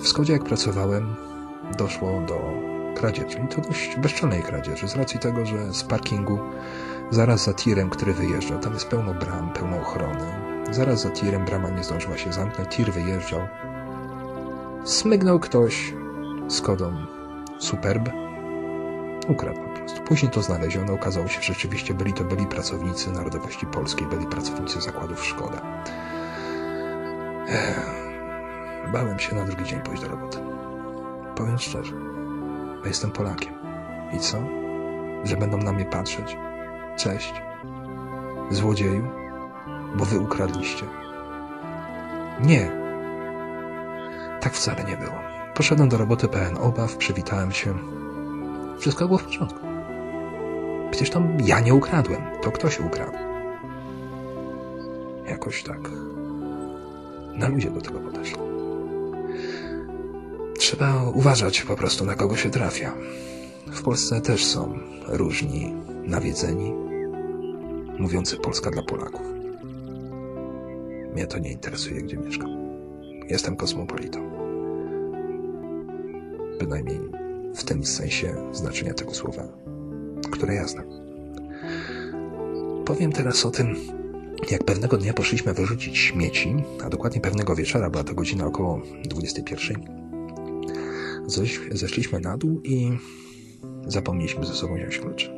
w Skodzie jak pracowałem, doszło do kradzieży. I to dość bezczelnej kradzieży, z racji tego, że z parkingu zaraz za tirem, który wyjeżdżał, tam jest pełno bram, pełno ochrony. Zaraz za tirem brama nie zdążyła się zamknąć, tir wyjeżdżał. Smygnął ktoś z kodą Superb. Ukradł po prostu. Później to znaleziono, okazało się, że rzeczywiście byli to byli pracownicy narodowości polskiej, byli pracownicy zakładów Szkoda. Bałem się na drugi dzień pójść do roboty. Powiem szczerze, ja jestem Polakiem. I co? Że będą na mnie patrzeć? Cześć. Złodzieju? Bo wy ukradliście. Nie. Tak wcale nie było. Poszedłem do roboty pełen obaw, przywitałem się. Wszystko było w porządku. Przecież tam ja nie ukradłem. To ktoś ukradł. Jakoś tak na ludzie do tego podeszli. Trzeba uważać po prostu na kogo się trafia. W Polsce też są różni nawiedzeni, mówiący Polska dla Polaków. Mnie to nie interesuje, gdzie mieszkam. Jestem kosmopolitą. Bynajmniej w tym sensie znaczenia tego słowa, które ja znam. Powiem teraz o tym, jak pewnego dnia poszliśmy wyrzucić śmieci, a dokładnie pewnego wieczora, była to godzina około 21 zeszliśmy na dół i zapomnieliśmy ze sobą wziąć klucz.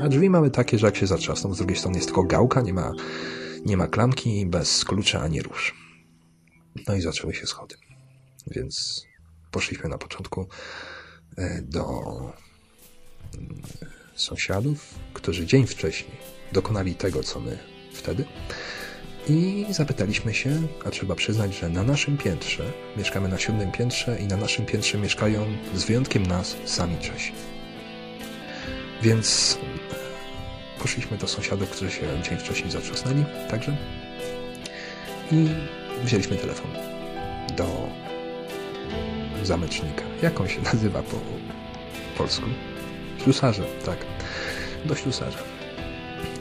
A drzwi mamy takie, że jak się zatrzasną, z drugiej strony jest tylko gałka, nie ma, nie ma klamki, bez klucza ani róż. No i zaczęły się schody. Więc poszliśmy na początku e, do mm, sąsiadów, którzy dzień wcześniej dokonali tego, co my wtedy. I zapytaliśmy się, a trzeba przyznać, że na naszym piętrze, mieszkamy na siódmym piętrze i na naszym piętrze mieszkają, z wyjątkiem nas, sami Czesi. Więc poszliśmy do sąsiadów, którzy się dzień wcześniej zatrzasnęli, także. I wzięliśmy telefon do zamecznika. Jak on się nazywa po polsku? Ślusarze, tak. Do ślusarza.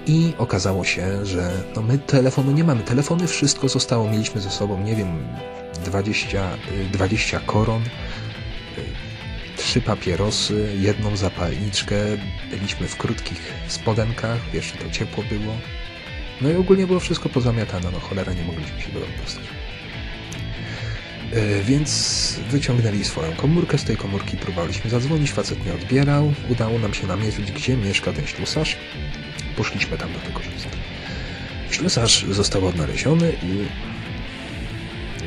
I okazało się, że no my telefonu nie mamy. Telefony, wszystko zostało. Mieliśmy ze sobą, nie wiem, 20, 20 koron, trzy papierosy, jedną zapalniczkę. Byliśmy w krótkich spodenkach, jeszcze to ciepło było. No i ogólnie było wszystko pozamiatane. No cholera, nie mogliśmy się do dostać. Więc wyciągnęli swoją komórkę, z tej komórki próbowaliśmy zadzwonić, facet nie odbierał. Udało nam się namierzyć, gdzie mieszka ten ślusarz. Poszliśmy tam do tego korzystać. Ślusarz został odnaleziony i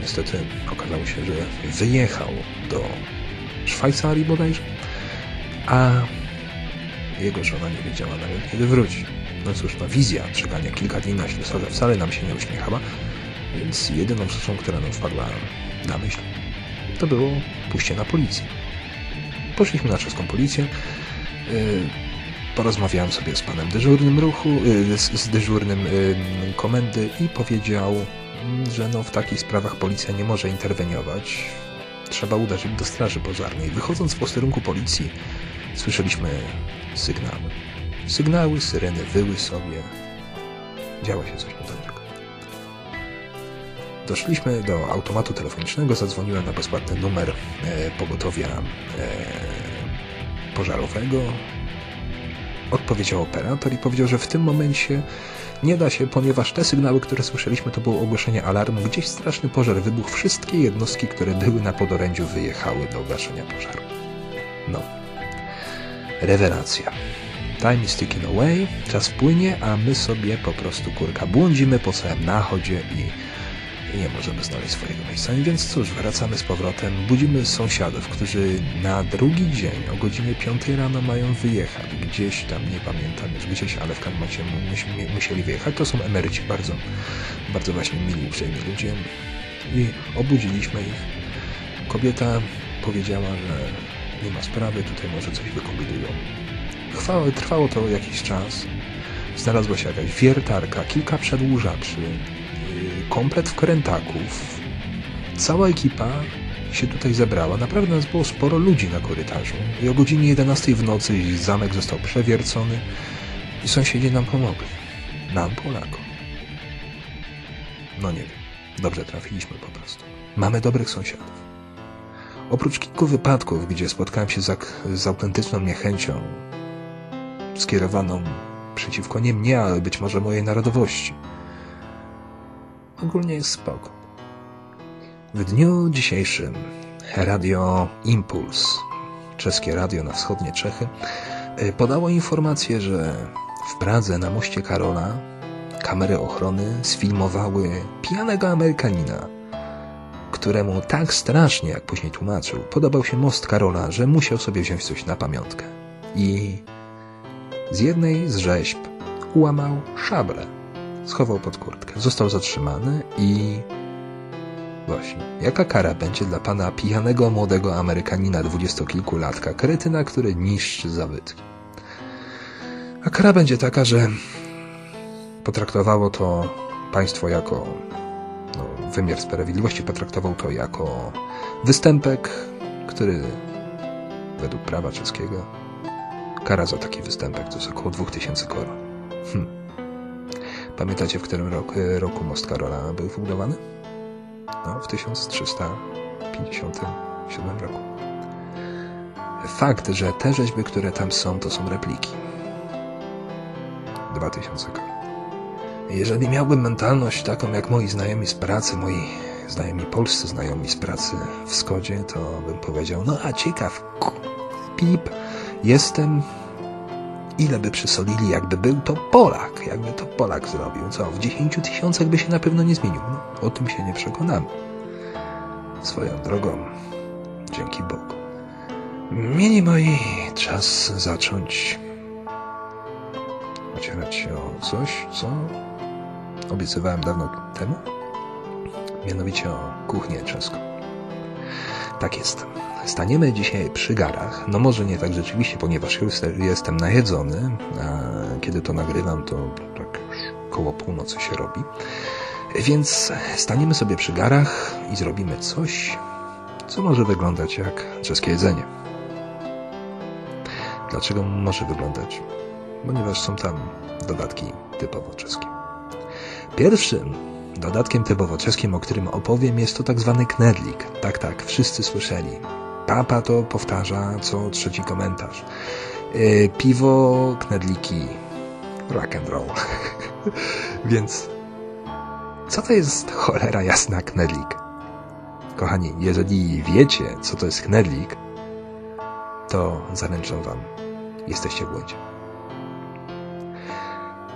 niestety okazało się, że wyjechał do Szwajcarii bodajże, a jego żona nie wiedziała nawet kiedy wróci. No cóż, no wizja czekania kilka dni na ślusarza wcale nam się nie uśmiechała, więc jedyną rzeczą, która nam wpadła na myśl, to było pójście na policję. Poszliśmy na czeską policję. Porozmawiałem sobie z panem dyżurnym ruchu, z, z dyżurnym komendy i powiedział, że no w takich sprawach policja nie może interweniować. Trzeba uderzyć do straży pożarnej. Wychodząc w posterunku policji, słyszeliśmy sygnały. Sygnały, syreny wyły sobie. Działo się coś niedobrego. Doszliśmy do automatu telefonicznego, zadzwoniłem na bezpłatny numer e, pogotowia e, pożarowego. Odpowiedział operator i powiedział, że w tym momencie nie da się, ponieważ te sygnały, które słyszeliśmy, to było ogłoszenie alarmu. Gdzieś straszny pożar wybuchł. Wszystkie jednostki, które były na podorędziu, wyjechały do gaszenia pożaru. No. Rewelacja. Time is ticking away, czas płynie, a my sobie po prostu kurka błądzimy po całym nachodzie i i nie możemy znaleźć swojego miejsca. Więc cóż, wracamy z powrotem, budzimy sąsiadów, którzy na drugi dzień o godzinie 5 rano mają wyjechać. Gdzieś tam, nie pamiętam już gdzieś, ale w każdym razie musieli wyjechać. To są emeryci bardzo, bardzo właśnie mili, uprzejmi ludzie. I obudziliśmy ich. Kobieta powiedziała, że nie ma sprawy, tutaj może coś wykombinują. Trwało to jakiś czas. Znalazła się jakaś wiertarka, kilka przedłużaczy, komplet wkrętaków. Cała ekipa się tutaj zebrała. Naprawdę nas było sporo ludzi na korytarzu. I o godzinie 11 w nocy zamek został przewiercony i sąsiedzi nam pomogli. Nam, Polakom. No nie wiem. Dobrze trafiliśmy po prostu. Mamy dobrych sąsiadów. Oprócz kilku wypadków, gdzie spotkałem się z, z autentyczną niechęcią skierowaną przeciwko nie mnie, ale być może mojej narodowości, ogólnie jest spoko. W dniu dzisiejszym Radio Impuls, czeskie radio na wschodnie Czechy, y, podało informację, że w Pradze na moście Karola kamery ochrony sfilmowały pijanego Amerykanina, któremu tak strasznie, jak później tłumaczył, podobał się most Karola, że musiał sobie wziąć coś na pamiątkę. I z jednej z rzeźb ułamał szablę schował pod kurtkę. Został zatrzymany i... Właśnie, jaka kara będzie dla pana pijanego młodego Amerykanina dwudziestokilkulatka, kretyna, który niszczy zabytki? A kara będzie taka, że potraktowało to państwo jako no, wymiar sprawiedliwości, potraktował to jako występek, który według prawa czeskiego kara za taki występek to jest około 2000 koron. Hm. Pamiętacie, w którym roku, roku most Karola był wybudowany? No, w 1357 roku. Fakt, że te rzeźby, które tam są, to są repliki. 2000 koron. Jeżeli miałbym mentalność taką jak moi znajomi z pracy, moi znajomi polscy znajomi z pracy w Skodzie, to bym powiedział, no a ciekaw, pip, jestem ile by przysolili, jakby był to Polak, jakby to Polak zrobił. Co, w 10 tysiącach by się na pewno nie zmienił. No, o tym się nie przekonamy. Swoją drogą, dzięki Bogu. Mieli moi czas zacząć ocierać się o coś, co obiecywałem dawno temu, mianowicie o kuchnię czeską. Tak jest. Staniemy dzisiaj przy garach. No może nie tak rzeczywiście, ponieważ już jestem najedzony, a kiedy to nagrywam, to tak koło północy się robi. Więc staniemy sobie przy garach i zrobimy coś, co może wyglądać jak czeskie jedzenie. Dlaczego może wyglądać? Ponieważ są tam dodatki typowo czeskie. Pierwszym dodatkiem typowo czeskim, o którym opowiem, jest to tak zwany knedlik. Tak, tak, wszyscy słyszeli. Papa to powtarza co trzeci komentarz. Yy, piwo, knedliki, rock and roll. [laughs] Więc co to jest cholera jasna knedlik? Kochani, jeżeli wiecie, co to jest knedlik, to zaręczam wam, jesteście w błędzie.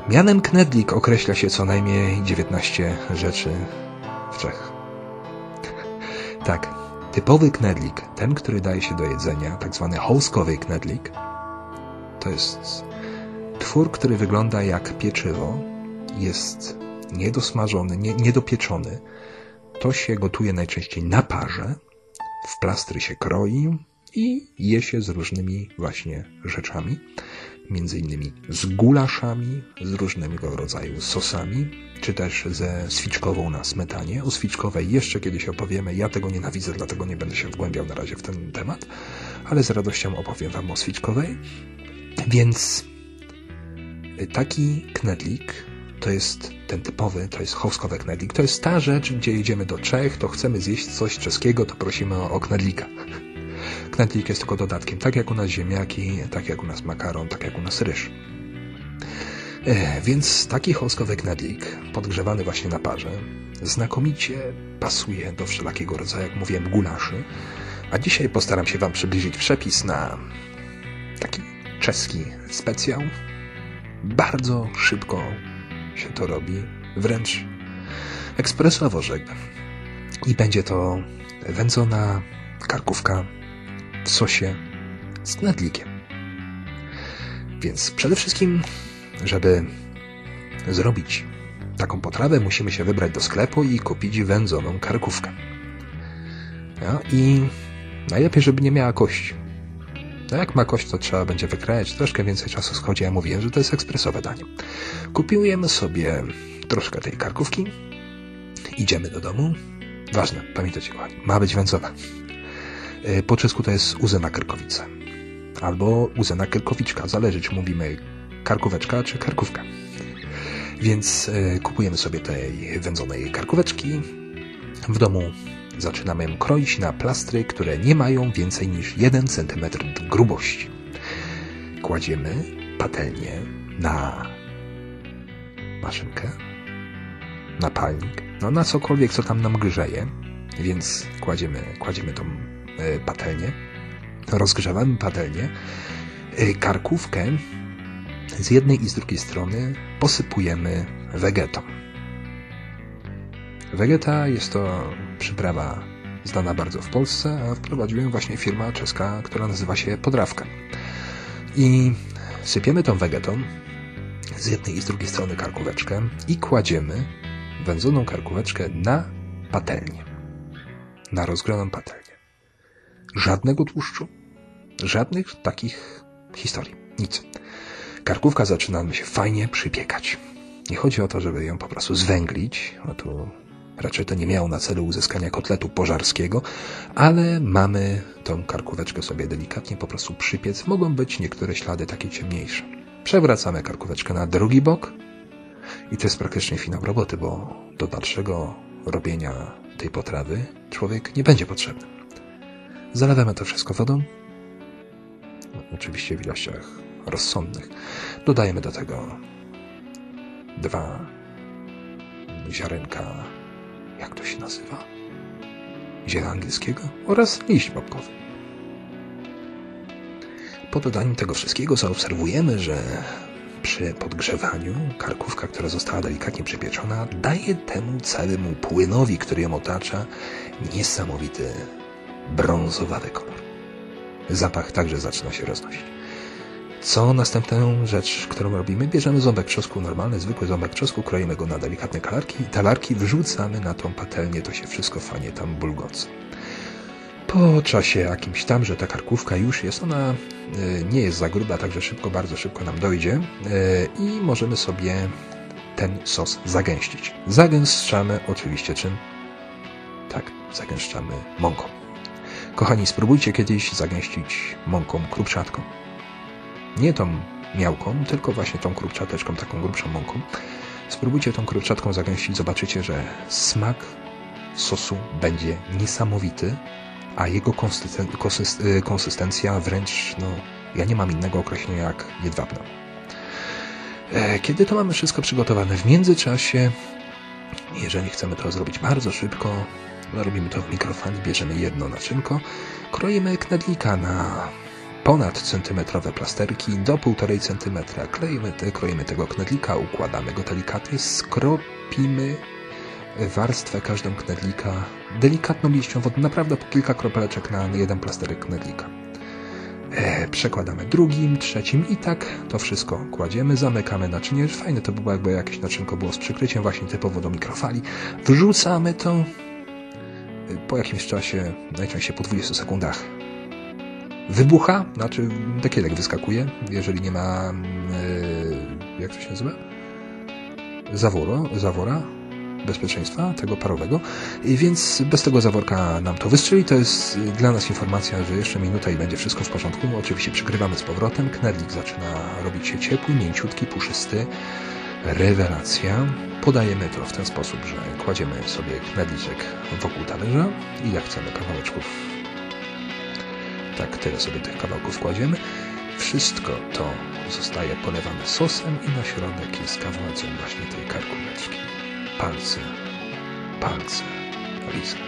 Mianem knedlik określa się co najmniej 19 rzeczy w Czech. [laughs] tak, typowy knedlik, ten, który daje się do jedzenia, tak zwany hołskowy knedlik, to jest twór, który wygląda jak pieczywo, jest niedosmażony, nie, niedopieczony. To się gotuje najczęściej na parze, w plastry się kroi i je się z różnymi właśnie rzeczami między innymi z gulaszami, z różnego rodzaju sosami, czy też ze swiczkową na smetanie. O swiczkowej jeszcze kiedyś opowiemy. Ja tego nienawidzę, dlatego nie będę się wgłębiał na razie w ten temat, ale z radością opowiem Wam o swiczkowej. Więc taki knedlik to jest ten typowy, to jest hołskowy knedlik. To jest ta rzecz, gdzie jedziemy do Czech, to chcemy zjeść coś czeskiego, to prosimy o knedlika. Knedlik jest tylko dodatkiem, tak jak u nas ziemniaki, tak jak u nas makaron, tak jak u nas ryż. E, więc taki hołskowy knedlik, podgrzewany właśnie na parze, znakomicie pasuje do wszelakiego rodzaju, jak mówiłem, gulaszy. A dzisiaj postaram się Wam przybliżyć przepis na taki czeski specjał. Bardzo szybko się to robi, wręcz ekspresowo rzekłbym. I będzie to wędzona karkówka sosie z knedlikiem. Więc przede wszystkim, żeby zrobić taką potrawę, musimy się wybrać do sklepu i kupić wędzoną karkówkę. No i najlepiej, żeby nie miała kości. No jak ma kość, to trzeba będzie wykrajać. Troszkę więcej czasu schodzi. Ja mówiłem, że to jest ekspresowe danie. Kupiłem sobie troszkę tej karkówki. Idziemy do domu. Ważne, pamiętajcie kochani, ma być wędzona. E, po czesku to jest uzena kerkowica. Albo uzena kerkowiczka. Zależy, czy mówimy karkóweczka, czy karkówka. Więc e, kupujemy sobie tej wędzonej karkóweczki. W domu zaczynamy ją kroić na plastry, które nie mają więcej niż 1 cm grubości. Kładziemy patelnię na maszynkę, na palnik, no na cokolwiek, co tam nam grzeje, więc kładziemy, kładziemy tą patelnię, rozgrzewamy patelnię, e, karkówkę z jednej i z drugiej strony posypujemy wegetą. Wegeta jest to przyprawa znana bardzo w Polsce, a wprowadziłem właśnie firma czeska, która nazywa się Podrawka. I sypiemy tą wegetą z jednej i z drugiej strony karkóweczkę i kładziemy wędzoną karkóweczkę na patelnię. Na rozgrzaną patelnię. Żadnego tłuszczu. Żadnych takich historii. Nic. Karkówka zaczyna się fajnie przypiekać. Nie chodzi o to, żeby ją po prostu zwęglić, bo tu raczej to nie miało na celu uzyskania kotletu pożarskiego, ale mamy tą karkóweczkę sobie delikatnie po prostu przypiec. Mogą być niektóre ślady takie ciemniejsze. Przewracamy karkóweczkę na drugi bok i to jest praktycznie finał roboty, bo do dalszego robienia tej potrawy człowiek nie będzie potrzebny. Zalewamy to wszystko wodą. Oczywiście w ilościach rozsądnych. Dodajemy do tego dwa ziarenka, jak to się nazywa? Ziela angielskiego oraz liść babkowy. Po dodaniu tego wszystkiego zaobserwujemy, że przy podgrzewaniu karkówka, która została delikatnie przypieczona, daje temu całemu płynowi, który ją otacza, niesamowity brązowawy kolor. Zapach także zaczyna się roznosić. Co następną rzecz, którą robimy? Bierzemy ząbek trzosku, normalny, zwykły ząbek trzosku, kroimy go na delikatne kalarki, talarki, wrzucamy na tą patelnię, to się wszystko fajnie tam bulgoce. Po czasie jakimś tam, że ta karkówka już jest, ona y, nie jest za gruba, także szybko, bardzo szybko nam dojdzie y, i możemy sobie ten sos zagęścić. Zagęszczamy oczywiście czym? Tak, zagęszczamy mąką. Kochani, spróbujcie kiedyś zagęścić mąką krupczatką. Nie tą miałką, tylko właśnie tą krupczateczką, taką grubszą mąką. Spróbujcie tą krupczatką zagęścić, zobaczycie, że smak sosu będzie niesamowity, a jego y, konsystencja wręcz, no, ja nie mam innego określenia jak jedwabna. E, kiedy to mamy wszystko przygotowane w międzyczasie, jeżeli chcemy to zrobić bardzo szybko, robimy to w mikrofali, bierzemy jedno naczynko, kroimy knedlika na ponad centymetrowe plasterki do 1,5 centymetra. Kleimy, kroimy tego knedlika, układamy go delikatnie, skropimy warstwę każdą knedlika delikatną liścią wody, naprawdę po kilka kropeleczek na jeden plasterek knedlika. E, przekładamy drugim, trzecim i tak to wszystko kładziemy, zamykamy naczynie. Fajne to by było, jakby jakieś naczynko było z przykryciem, właśnie typowo do mikrofali. Wrzucamy to po jakimś czasie, najczęściej po 20 sekundach wybucha, znaczy dekielek wyskakuje, jeżeli nie ma, yy, jak to się nazywa? Zawora, bezpieczeństwa, tego parowego. I więc bez tego zaworka nam to wystrzeli. To jest dla nas informacja, że jeszcze minuta i będzie wszystko w porządku. Oczywiście przykrywamy z powrotem. Knedlik zaczyna robić się ciepły, mięciutki, puszysty. Rewelacja. Podajemy to w ten sposób, że kładziemy sobie knedliczek wokół talerza. Ile chcemy kawałeczków tak tyle sobie tych kawałków kładziemy. Wszystko to zostaje polewane sosem i na środek jest kawałek właśnie tej karkóweczki. Palce, palce, lizać.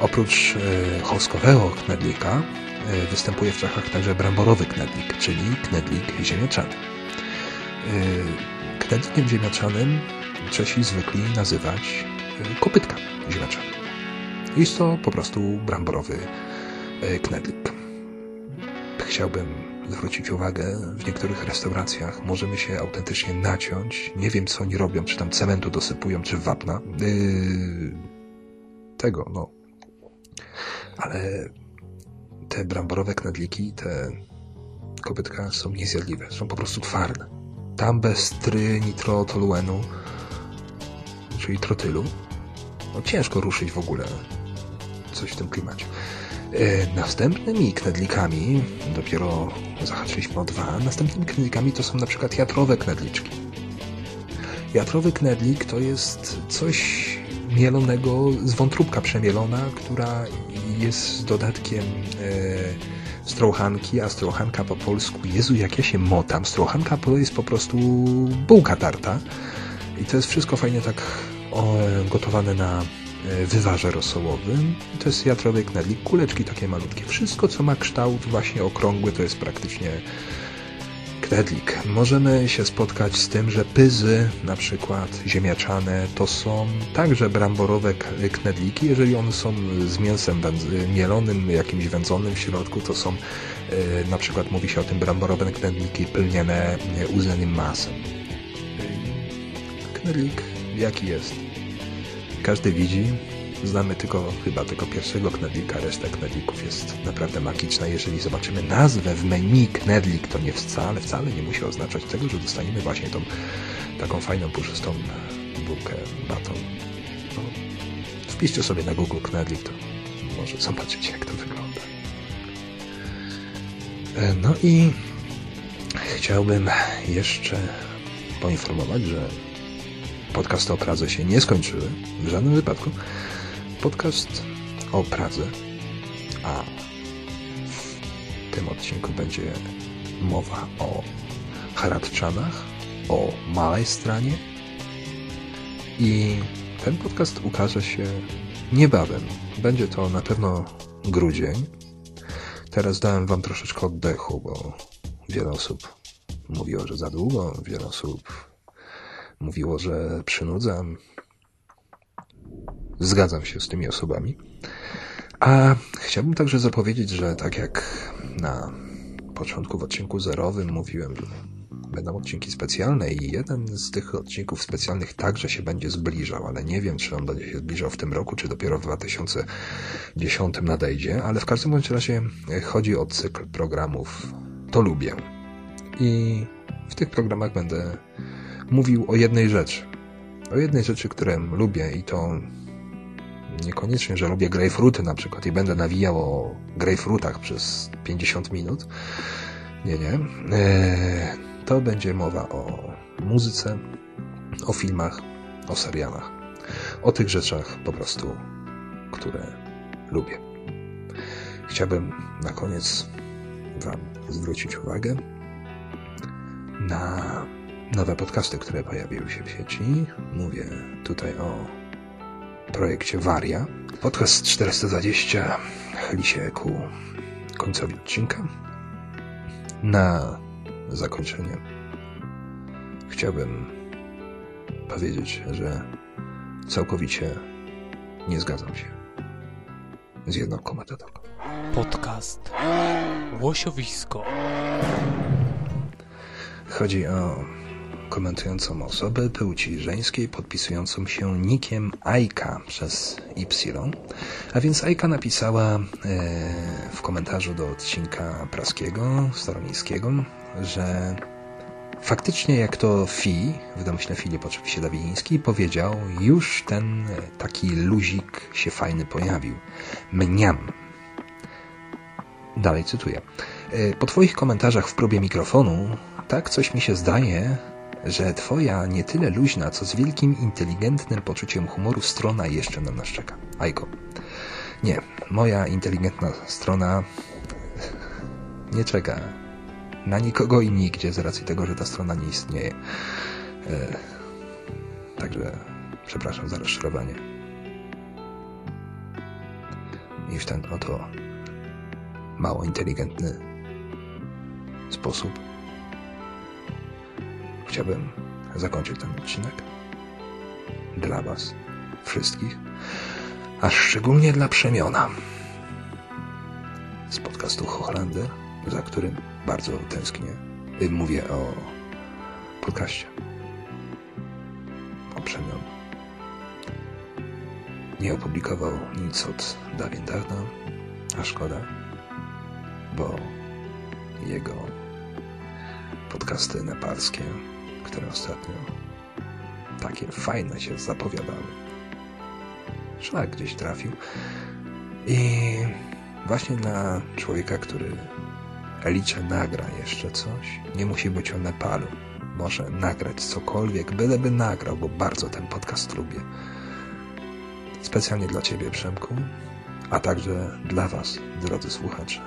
Oprócz e, choskowego knedlika e, występuje w Czechach także bramborowy knedlik, czyli knedlik ziemniaczany. E, knedlikiem ziemniaczanym Czesi zwykli nazywać e, kopytka ziemniaczane. Jest to po prostu bramborowy e, knedlik chciałbym zwrócić uwagę, w niektórych restauracjach możemy się autentycznie naciąć. Nie wiem, co oni robią, czy tam cementu dosypują, czy wapna. Yy, tego, no. Ale te bramborowe knedliki, te kopytka są niezjadliwe. Są po prostu twarde. Tam bez trynitrotoluenu, czyli trotylu, no ciężko ruszyć w ogóle coś w tym klimacie. E, następnymi knedlikami, dopiero zahaczyliśmy o dwa, następnymi knedlikami to są na przykład jatrowe knedliczki. Jatrowy knedlik to jest coś mielonego z wątróbka przemielona, która jest dodatkiem e, strołchanki, a strołchanka po polsku, Jezu, jak ja się motam, strołchanka to jest po prostu bułka tarta i to jest wszystko fajnie tak gotowane na E, wywarze rosołowym. To jest jatrowy knedlik, kuleczki takie malutkie. Wszystko, co ma kształt właśnie okrągły, to jest praktycznie knedlik. Możemy się spotkać z tym, że pyzy, na przykład ziemniaczane, to są także bramborowe knedliki. Jeżeli one są z mięsem mielonym, jakimś wędzonym w środku, to są e, na przykład mówi się o tym bramborowe knedliki pełnione uznanym masem. Knedlik jaki jest? każdy widzi. Znamy tylko chyba tego pierwszego knedlika, reszta knedlików jest naprawdę magiczna. Jeżeli zobaczymy nazwę w menu knedlik, to nie wcale, wcale nie musi oznaczać tego, że dostaniemy właśnie tą taką fajną, puszystą bułkę, baton. No, wpiszcie sobie na Google knedlik, to może zobaczyć jak to wygląda. E, no i chciałbym jeszcze poinformować, że podcasty o Pradze się nie skończyły, w żadnym wypadku. Podcast o Pradze, a w tym odcinku będzie mowa o Haradczanach, o Małej Stranie i ten podcast ukaże się niebawem. Będzie to na pewno grudzień. Teraz dałem wam troszeczkę oddechu, bo wiele osób mówiło, że za długo, wiele osób mówiło, że przynudzam. Zgadzam się z tymi osobami. A chciałbym także zapowiedzieć, że tak jak na początku w odcinku zerowym mówiłem, będą odcinki specjalne i jeden z tych odcinków specjalnych także się będzie zbliżał, ale nie wiem, czy on będzie się zbliżał w tym roku, czy dopiero w 2010 nadejdzie, ale w każdym bądź razie chodzi o cykl programów To lubię. I w tych programach będę mówił o jednej rzeczy. O jednej rzeczy, którą lubię i to niekoniecznie, że lubię grejpfruty na przykład i będę nawijał o grejpfrutach przez 50 minut. Nie, nie. Eee, to będzie mowa o muzyce, o filmach, o serialach. O tych rzeczach po prostu, które lubię. Chciałbym na koniec Wam zwrócić uwagę na nowe podcasty, które pojawiły się w sieci. Mówię tutaj o projekcie Waria. Podcast 420 chyli się ku końcowi odcinka. Na zakończenie chciałbym powiedzieć, że całkowicie nie zgadzam się z jedną komentatorką. Podcast Łosiowisko. Chodzi o komentującą osobę płci żeńskiej podpisującą się nikiem Aika przez Y. A więc Aika napisała e, w komentarzu do odcinka praskiego, staromiejskiego, że faktycznie jak to Fi, w domyśle Filip oczywiście Dawidziński, powiedział, już ten taki luzik się fajny pojawił. Mniam. Dalej cytuję. E, po Twoich komentarzach w próbie mikrofonu, tak coś mi się zdaje, że Twoja nie tyle luźna, co z wielkim, inteligentnym poczuciem humoru strona jeszcze na nas czeka. Ajko. Nie, moja inteligentna strona nie czeka na nikogo i nigdzie z racji tego, że ta strona nie istnieje. E, także przepraszam za rozczarowanie. W ten oto mało inteligentny sposób chciałbym zakończyć ten odcinek dla Was wszystkich, a szczególnie dla Przemiona z podcastu Hochlander, za którym bardzo tęsknię. Mówię o podcaście. O Przemion. Nie opublikował nic od dawien dawna, a szkoda, bo jego podcasty nepalskie które ostatnio takie fajne się zapowiadały. Szlak gdzieś trafił. I właśnie dla człowieka, który liczy nagra jeszcze coś, nie musi być o Nepalu. Może nagrać cokolwiek, byleby nagrał, bo bardzo ten podcast lubię. Specjalnie dla Ciebie, Przemku, a także dla Was, drodzy słuchacze.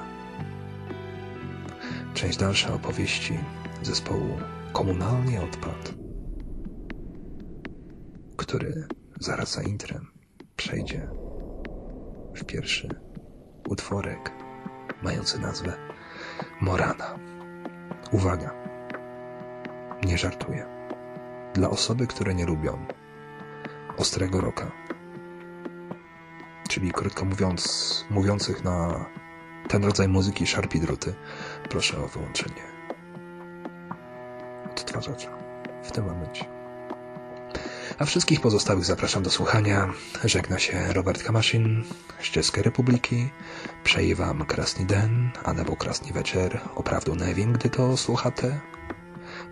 Część dalsza opowieści zespołu komunalnie odpad, który zaraz za intrem przejdzie w pierwszy utworek mający nazwę Morana. Uwaga, nie żartuję. Dla osoby, które nie lubią ostrego roka, czyli krótko mówiąc, mówiących na ten rodzaj muzyki szarpidruty, proszę o wyłączenie odtwarzacza w tym momencie. A wszystkich pozostałych zapraszam do słuchania. Żegna się Robert Kamaszin z Czeskiej Republiki. Přeji wam krasny den, a nebo krasny večer. Opravdu nevím, gdy to słuchacie.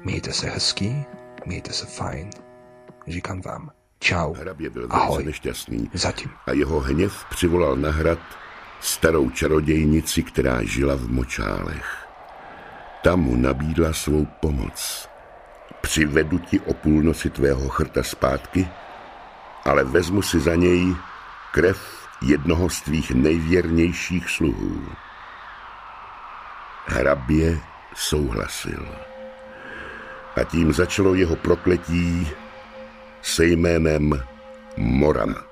Miejte se hezky, miejte se fajn. Říkám vám. Ciao. Hrabě byl velice nešťastný Zatím. a jeho hněv přivolal na hrad starou čarodějnici, která žila v močálech. Ta mu nabídla svou pomoc. Přivedu ti o půlnoci tvého chrta zpátky, ale vezmu si za něj krev jednoho z tvých nejvěrnějších sluhů. Hrabě souhlasil. A tím začalo jeho prokletí se jménem Morana.